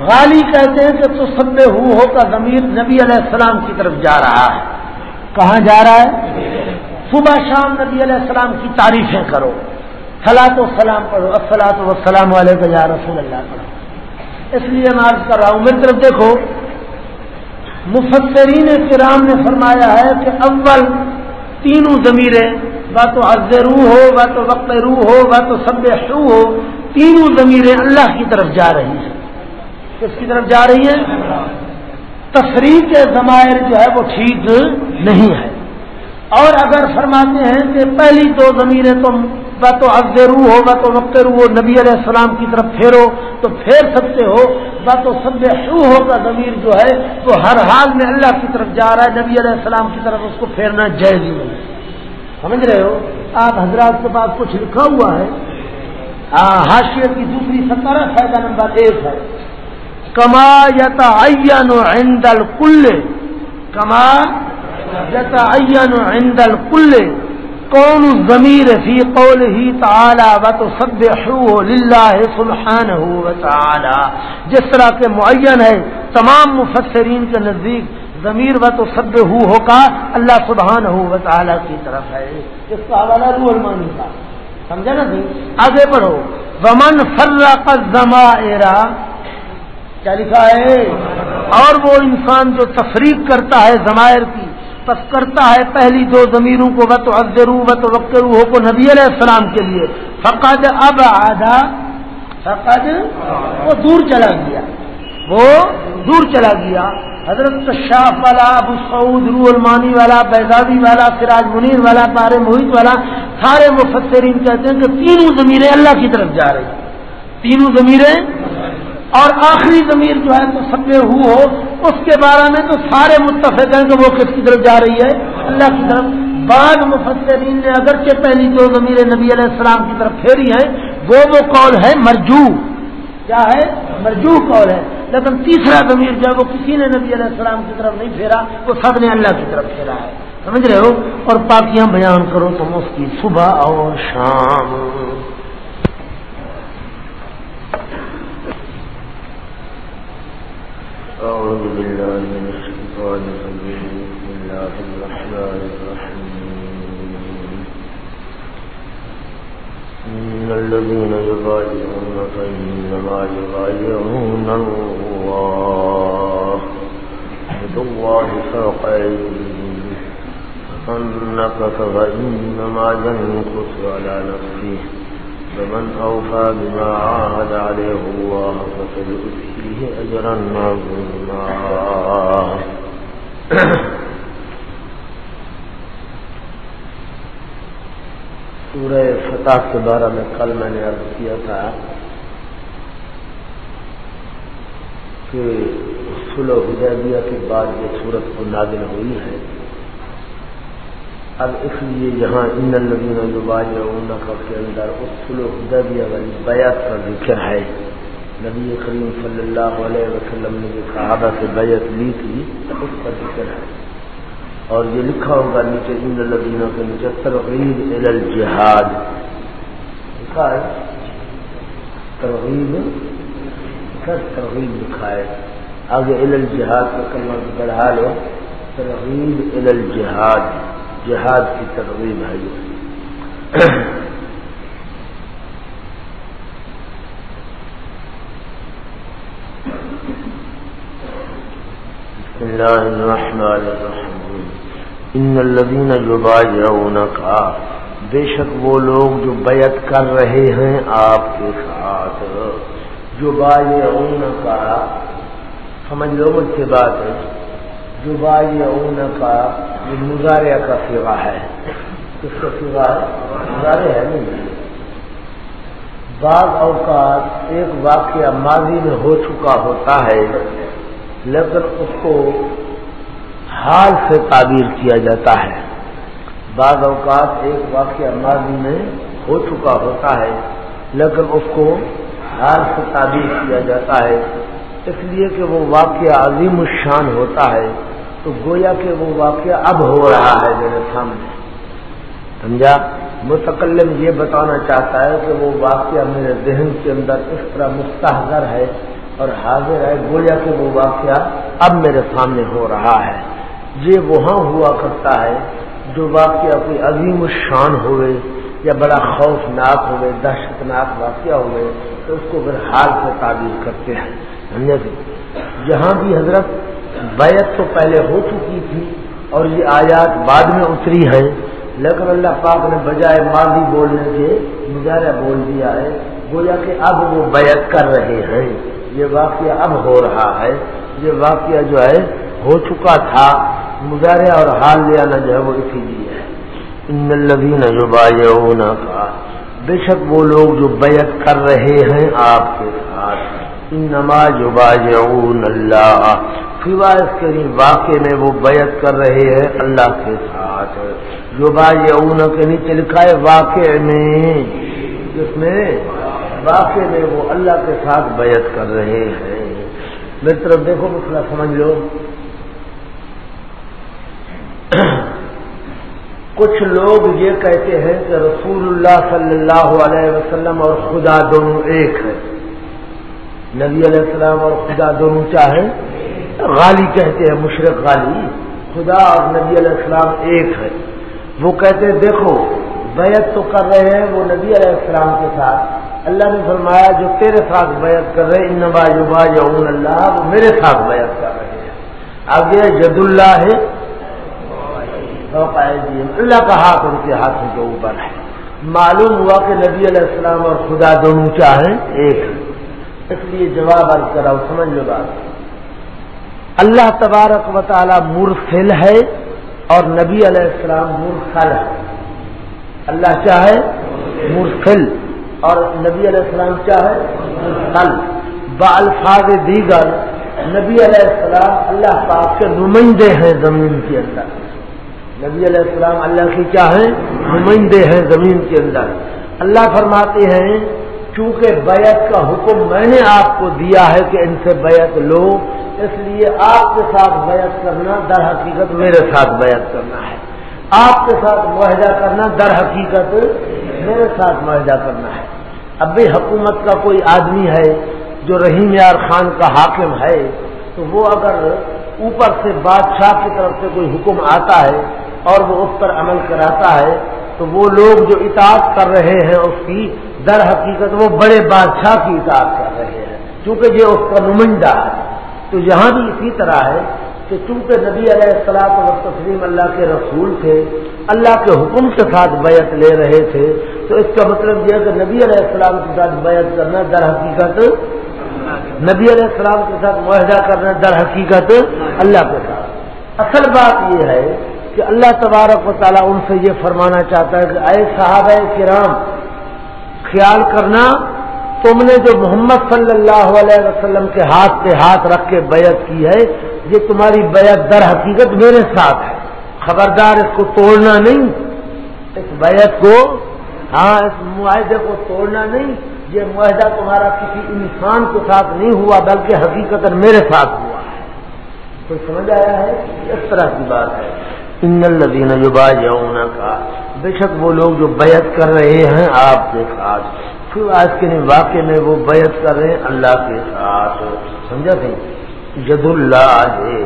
غالی کہتے ہیں کہ تو سب ہو ہو کا ضمیر نبی علیہ السلام کی طرف جا رہا ہے۔ کہاں جا رہا ہے؟ صبح شام نبی علیہ السلام کی تعریفیں کرو۔ سلاط و سلام پڑھو۔ السلاط وسلام والے کا یا رسول اللہ۔ پڑھو اس لیے میں عرض کر رہا ہوں، میری طرف دیکھو، مفسرین کرام نے فرمایا ہے کہ اول تینوں ضمیریں، با تو حض روح ہو، با تو وقت روح ہو، با تو سب شو ہو، تینوں ضمیریں اللہ کی طرف جا رہی ہیں۔ کس کی طرف جا رہی ہے تفریح کے ضمائر جو ہے وہ ٹھیک نہیں ہے۔ اور اگر فرماتے ہیں کہ پہلی دو زمینیں تم با تو افزرو ہو با تو مکرو ہو، نبی علیہ السلام کی طرف پھیرو تو پھیر سکتے ہو با تو سب شو ہو کا ضمیر جو ہے وہ ہر حال میں اللہ کی طرف جا رہا ہے، نبی علیہ السلام کی طرف اس کو پھیرنا جائز ہی نہیں۔ سمجھ رہے ہو؟ آپ حضرات کے پاس کچھ لکھا ہوا ہے۔ حاشیت کی دوسری ستارہ، فائدہ نمبر ایک ہے۔ کما یتا عند الکل کما یتا عند الکل کون ضمیر فی قول ہی تعالی و تو سب للہ سبحانہ و تعالی جس طرح کے معین ہے، تمام مفسرین کے نزدیک ضمیر و تو سب ہو کا اللہ سبحان ہو و تعالی کی طرف ہے۔ اس کا حوالہ روح المانی کا۔ سمجھا نا جی آگے بڑھو۔ ومن فرق الزمائر کیا لکھا ہے؟ اور وہ انسان جو تفریق کرتا ہے ضمائر کی، پس کرتا ہے پہلی دو ضمیروں کو بت ازرو بت وکرو ہو کو نبی علیہ السلام کے لیے۔ فقد اب آدھا فقد وہ دور چلا گیا۔ وہ دور چلا گیا۔ حضرت شاہ والا، ابو سعود رو المانی والا بیدادی والا، سراج منیر والا بار محیط والا، سارے مفسرین کہتے ہیں کہ تینوں ضمیریں اللہ کی طرف جا رہی تینوں ضمیریں اور آخری ضمیر جو ہے تو سب ہو ہو، اس کے بارے میں تو سارے متفق ہیں کہ وہ کس کی طرف جا رہی ہے۔ اللہ کی طرف۔ بعض مفسرین نے اگرچہ پہلی جو ضمیر نبی علیہ السلام کی طرف پھیری ہے وہ وہ قول ہے مرجو۔ کیا ہے؟ مرجو قول ہے۔ لیکن تیسرا ضمیر جو ہے وہ کسی نے نبی علیہ السلام کی طرف نہیں پھیرا، وہ سب نے اللہ کی طرف پھیرا ہے۔ سمجھ رہے ہو؟ اور پاکیاں بیان کرو تم اس کی صبح اور شام۔ أعوذ بالله من الشيطان الرجيم. بسم الله الرحمن الرحيم. إن الذين يبايعون فإنما يبايعون الله. يد الله فوق أيديهم. نكث فإنما ينكث على نفسه. فمن أوفى بما عاهد عليه الله فسيؤتيه أجرا عظيما. سورہ فتح کے بارے میں کل میں نے عرض کیا تھا کہ سلو حدیبیہ کے بعد یہ صورت کو نازل ہوئی ہے۔ اب اس لیے یہاں ان الدین الباج کے اندر اس سلو والی بیعت کا ذکر ہے۔ نبی کریم صلی اللہ علیہ وسلم نے جو صحابہ سے بیعت لی تھی، اس کا ذکر ہے۔ اور یہ لکھا ہوگا نیچے، ان لدینوں کے نیچے، ترغیب الجہاد۔ لکھا ہے۔ ترغیب ترغیب لکھا ہے۔ آگے الجہاد کا کلمہ بڑھا لو۔ ترغیب الجہاد۔ جہاد کی ترغیب ہے یہ۔ الله الرحمن الرحيم ان الذين يبايعونك بے شک وہ لوگ جو بیعت کر رہے ہیں آپ کے ساتھ۔ جو بائی سمجھ لو مجھ سے بات ہے۔ جو بائی کا یہ مظاہرہ کا سیوا ہے۔ کس کا سیوا مظاہرے ہے نہیں۔ بعض اوقات ایک واقعہ ماضی میں ہو چکا ہوتا ہے، لیکن اس کو حال سے تعبیر کیا جاتا ہے۔ بعض اوقات ایک واقعہ ماضی میں ہو چکا ہوتا ہے، لیکن اس کو حال سے تعبیر کیا جاتا ہے۔ اس لیے کہ وہ واقعہ عظیم الشان ہوتا ہے، تو گویا کہ وہ واقعہ اب ہو رہا ہے میرے سامنے۔ سمجھا؟ متکلم یہ بتانا چاہتا ہے کہ وہ واقعہ میرے ذہن کے اندر اس طرح مستحضر ہے اور حاضر ہے، گویا کہ وہ واقعہ اب میرے سامنے ہو رہا ہے۔ یہ وہاں ہوا کرتا ہے جو واقعہ کوئی عظیم الشان ہوئے یا بڑا خوفناک ہوئے دہشت ناک واقعہ ہوئے، تو اس کو پھر حال سے تعبیر کرتے ہیں۔ جہاں بھی حضرت بیعت تو پہلے ہو چکی تھی اور یہ آیات بعد میں اتری ہے لیکن اللہ پاک نے بجائے ماضی بولنے کے مظاہرہ بول دیا ہے۔ گویا کہ اب وہ بیعت کر رہے ہیں۔ یہ واقعہ اب ہو رہا ہے۔ یہ واقعہ جو ہے ہو چکا تھا۔ مظاہرہ اور حال لے آنا جو ہے وہ اسی لیے ہے۔ ان الذین یبایعون کا بے شک وہ لوگ جو بیعت کر رہے ہیں آپ کے۔ انما یبایعون اللہ۔ سوا اس کے واقع میں وہ بیعت کر رہے ہیں اللہ کے ساتھ۔ جو اون کے نیچے لکھا ہے واقع میں، جس میں واقع میں وہ اللہ کے ساتھ بیعت کر رہے ہیں۔ میری طرف دیکھو، مسئلہ سمجھ لو۔ کچھ لوگ یہ کہتے ہیں کہ رسول اللہ صلی اللہ علیہ وسلم اور خدا دونوں ایک ہے نبی علیہ السلام اور خدا دونوں چاہیں، غالی کہتے ہیں، مشرق غالی۔ خدا اور نبی علیہ السلام ایک ہے وہ کہتے ہیں، دیکھو، بیعت تو کر رہے ہیں وہ نبی علیہ السلام کے ساتھ۔ اللہ نے فرمایا، جو تیرے ساتھ بیعت کر رہے ان یوبا یون اللہ، وہ میرے ساتھ بیعت کر رہے ہیں۔ آگے جد اللہ ہے۔ اللہ کا ہاتھ ان کے ہاتھوں کے اوپر ہے۔ معلوم ہوا کہ نبی علیہ السلام اور خدا دونوں چاہیں، ایک اس لیے جواب عرض کراؤ سمجھ لو بات۔ اللہ تبارک و تعالی مرسل ہے اور نبی علیہ السلام مرسل ہے۔ اللہ چاہے مرسل۔ اور نبی علیہ السلام چاہے مرسل۔ بالفاظ دیگر نبی علیہ السلام اللہ پاک کے نمائندے ہیں زمین کے اندر۔ نبی علیہ السلام اللہ کی چاہیں نمائندے ہیں زمین کے اندر۔ اللہ فرماتے ہیں چونکہ بیعت کا حکم میں نے آپ کو دیا ہے کہ ان سے بیعت لو، اس لیے آپ کے ساتھ بیعت کرنا در حقیقت میرے ساتھ بیعت کرنا ہے۔ آپ کے ساتھ معاہدہ کرنا در حقیقت میرے ساتھ معاہدہ کرنا ہے۔ اب بھی حکومت کا کوئی آدمی ہے جو رحیم یار خان کا حاکم ہے، تو وہ اگر اوپر سے بادشاہ کی طرف سے کوئی حکم آتا ہے اور وہ اس پر عمل کراتا ہے، تو وہ لوگ جو اطاعت کر رہے ہیں اس کی در حقیقت وہ بڑے بادشاہ کی اطاعت کر رہے ہیں۔ کیونکہ یہ اس کا نمائندہ ہے۔ تو یہاں بھی اسی طرح ہے کہ چونکہ نبی علیہ السلام و تسلیم اللہ کے رسول تھے، اللہ کے حکم کے ساتھ بیعت لے رہے تھے، تو اس کا مطلب یہ ہے کہ نبی علیہ السلام کے ساتھ بیعت کرنا در حقیقت نبی علیہ السلام کے ساتھ معاہدہ کرنا در حقیقت اللہ کے ساتھ۔ اصل بات یہ ہے کہ اللہ تبارک و تعالیٰ ان سے یہ فرمانا چاہتا ہے کہ اے صحابہ کرام خیال کرنا، تم نے جو محمد صلی اللہ علیہ وسلم کے ہاتھ پہ ہاتھ رکھ کے بیعت کی ہے، یہ تمہاری بیعت در حقیقت میرے ساتھ ہے۔ خبردار، اس کو توڑنا نہیں۔ اس بیعت کو ہاں اس معاہدے کو توڑنا نہیں۔ یہ معاہدہ تمہارا کسی انسان کے ساتھ نہیں ہوا، بلکہ حقیقت میرے ساتھ ہوا ہے۔ کوئی سمجھ آیا ہے؟ اس طرح کی بات ہے۔ ان الدین کا بے شک وہ لوگ جو بیعت کر رہے ہیں آپ کے ساتھ. پھر آج کے واقع میں وہ بیعت کر رہے ہیں اللہ کے ساتھ. سمجھا تھے جد اللہ ہے،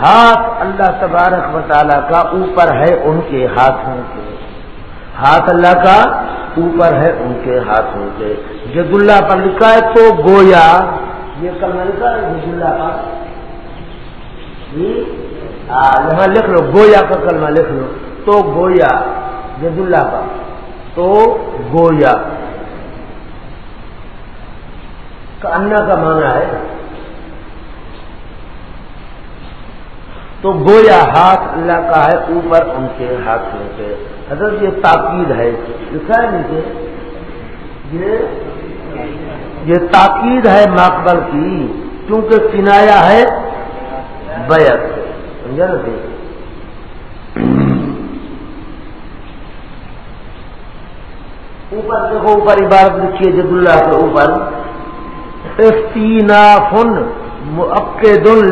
ہاتھ اللہ تبارک مطالعہ کا اوپر ہے ان کے ہاتھوں کے. ہاتھ اللہ کا اوپر ہے ان کے ہاتھوں کے. جد اللہ پر لکھا ہے تو گویا، یہ کلمہ لکھا ہے جد اللہ کا. جی؟ یہاں لکھ لو، گویا کا کلمہ لکھ لو۔ تو گویا جد اللہ کا۔ تو گویا۔ انا کا مانا ہے۔ تو گویا ہاتھ اللہ کا ہے، اوپر ان کے ہاتھوں کے حضرت، یہ تاکید ہے۔ لکھا ہے نیچے۔ یہ تاکید ہے مقبل کی، کیونکہ کنایا ہے بیت سمجھا نا اوپر دیکھو، اوپر عبارت لکھیے جد اللہ کے اوپر۔ استینا فن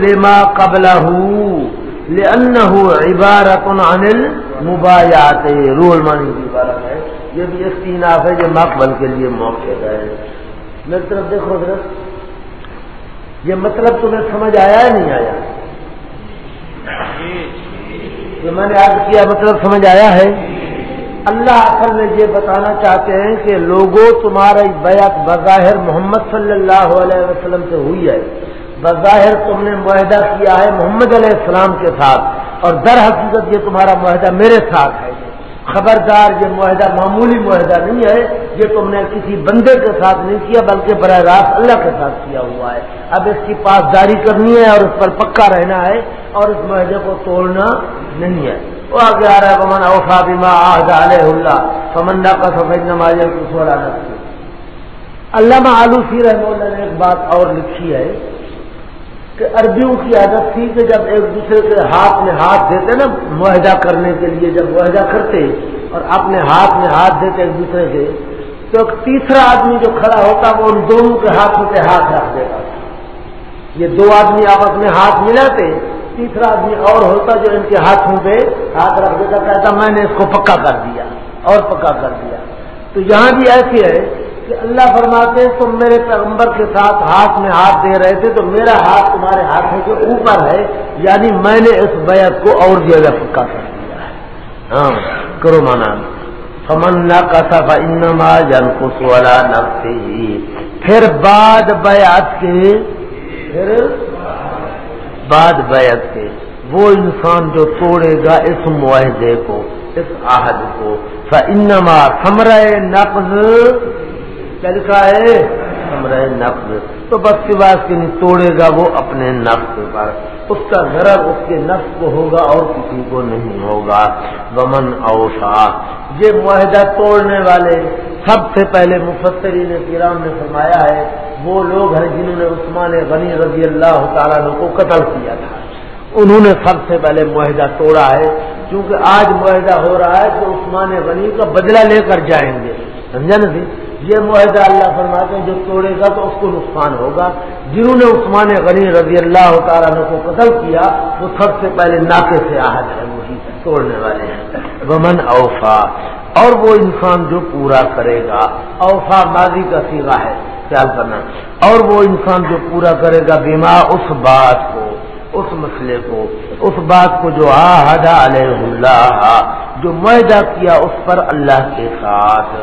لما قبل لأنه عبارت عن المبایات رول مانی کی عبارت ہے۔ یہ بھی استیناف ہے، یہ مقبل کے لیے موقع ہے۔ میری طرف دیکھو حضرت، یہ مطلب تمہیں سمجھ آیا یا نہیں آیا؟ جو میں نے آج کیا مطلب سمجھ آیا ہے، اللہ اصل میں یہ بتانا چاہتے ہیں کہ لوگوں، تمہاری بیعت بظاہر محمد صلی اللہ علیہ وسلم سے ہوئی ہے۔ بظاہر تم نے معاہدہ کیا ہے محمد علیہ السلام کے ساتھ، اور در حقیقت یہ تمہارا معاہدہ میرے ساتھ ہے۔ خبردار یہ معاہدہ معمولی معاہدہ نہیں ہے، یہ تم نے کسی بندے کے ساتھ نہیں کیا، بلکہ براہ راست اللہ کے ساتھ کیا ہوا ہے۔ اب اس کی پاسداری کرنی ہے اور اس پر پکا رہنا ہے اور اس معاہدے کو توڑنا نہیں ہے۔ وہ آگے آ رہا ہے پمن اوفا بیما علیہ اللہ سمنڈا کا سفید نماز علامہ آلوسی رحمہ اللہ نے ایک بات اور لکھی ہے۔ کہ عربیوں کی عادت تھی کہ جب ایک دوسرے کے ہاتھ میں ہاتھ دیتے نا، معاہدہ کرنے کے لیے جب معاہدہ کرتے اور اپنے ہاتھ میں ہاتھ دیتے ایک دوسرے کے، تو ایک تیسرا آدمی جو کھڑا ہوتا وہ ان دونوں کے ہاتھوں پہ ہاتھ رکھ دیتا۔ یہ دو آدمی آپس میں ہاتھ ملاتے، تیسرا آدمی اور ہوتا جو ان کے ہاتھوں پہ ہاتھ رکھ دیتا، کہتا میں نے اس کو پکا کر دیا، اور پکا کر دیا۔ تو یہاں بھی ایسی ہے کہ اللہ فرماتے تم میرے پیغمبر کے ساتھ ہاتھ میں ہاتھ دے رہے تھے، تو میرا ہاتھ تمہارے ہاتھوں کے اوپر ہے یعنی میں نے اس بیعت کو اور زیادہ پکا کر دیا ہے۔ ہاں کرو مانا۔ فمن نہ کا انما جن کو سوالا نفتے ہی پھر بعد بیعت کے، پھر بعد بیعت کے، وہ انسان جو توڑے گا اس معاہدے کو، اس عہد کو۔ فنما سمرے نقض کیا لکھا ہے؟ ہمارے نفس۔ تو بس کے بعد کے نہیں توڑے گا وہ اپنے نفس پر اس کا ضرر اس کے نفس کو ہوگا اور کسی کو نہیں ہوگا۔ ومن اوشا یہ معاہدہ توڑنے والے سب سے پہلے مفسری نے کرام نے فرمایا ہے، وہ لوگ ہیں جنہوں نے عثمان غنی رضی اللہ تعالیٰ کو قتل کیا تھا۔ انہوں نے سب سے پہلے معاہدہ توڑا ہے۔ کیونکہ آج معاہدہ ہو رہا ہے کہ عثمان غنی کا بدلہ لے کر جائیں گے۔ سمجھا نا جی یہ معاہدہ اللہ فرماتے ہیں، جو توڑے گا تو اس کو نقصان ہوگا۔ جنہوں نے عثمان غنی رضی اللہ تعالیٰ کو قتل کیا، وہ سب سے پہلے ناکے سے آہد ہے وہی توڑنے والے ہیں۔ ومن اوفا، اور وہ انسان جو پورا کرے گا۔ اوفا ماضی کا سیگا ہے، خیال کرنا۔ اور وہ انسان جو پورا کرے گا بیما اس بات کو، اس مسئلے کو، اس بات کو جو آہدا علیہ اللہ، جو معاہدہ کیا اس پر اللہ کے ساتھ۔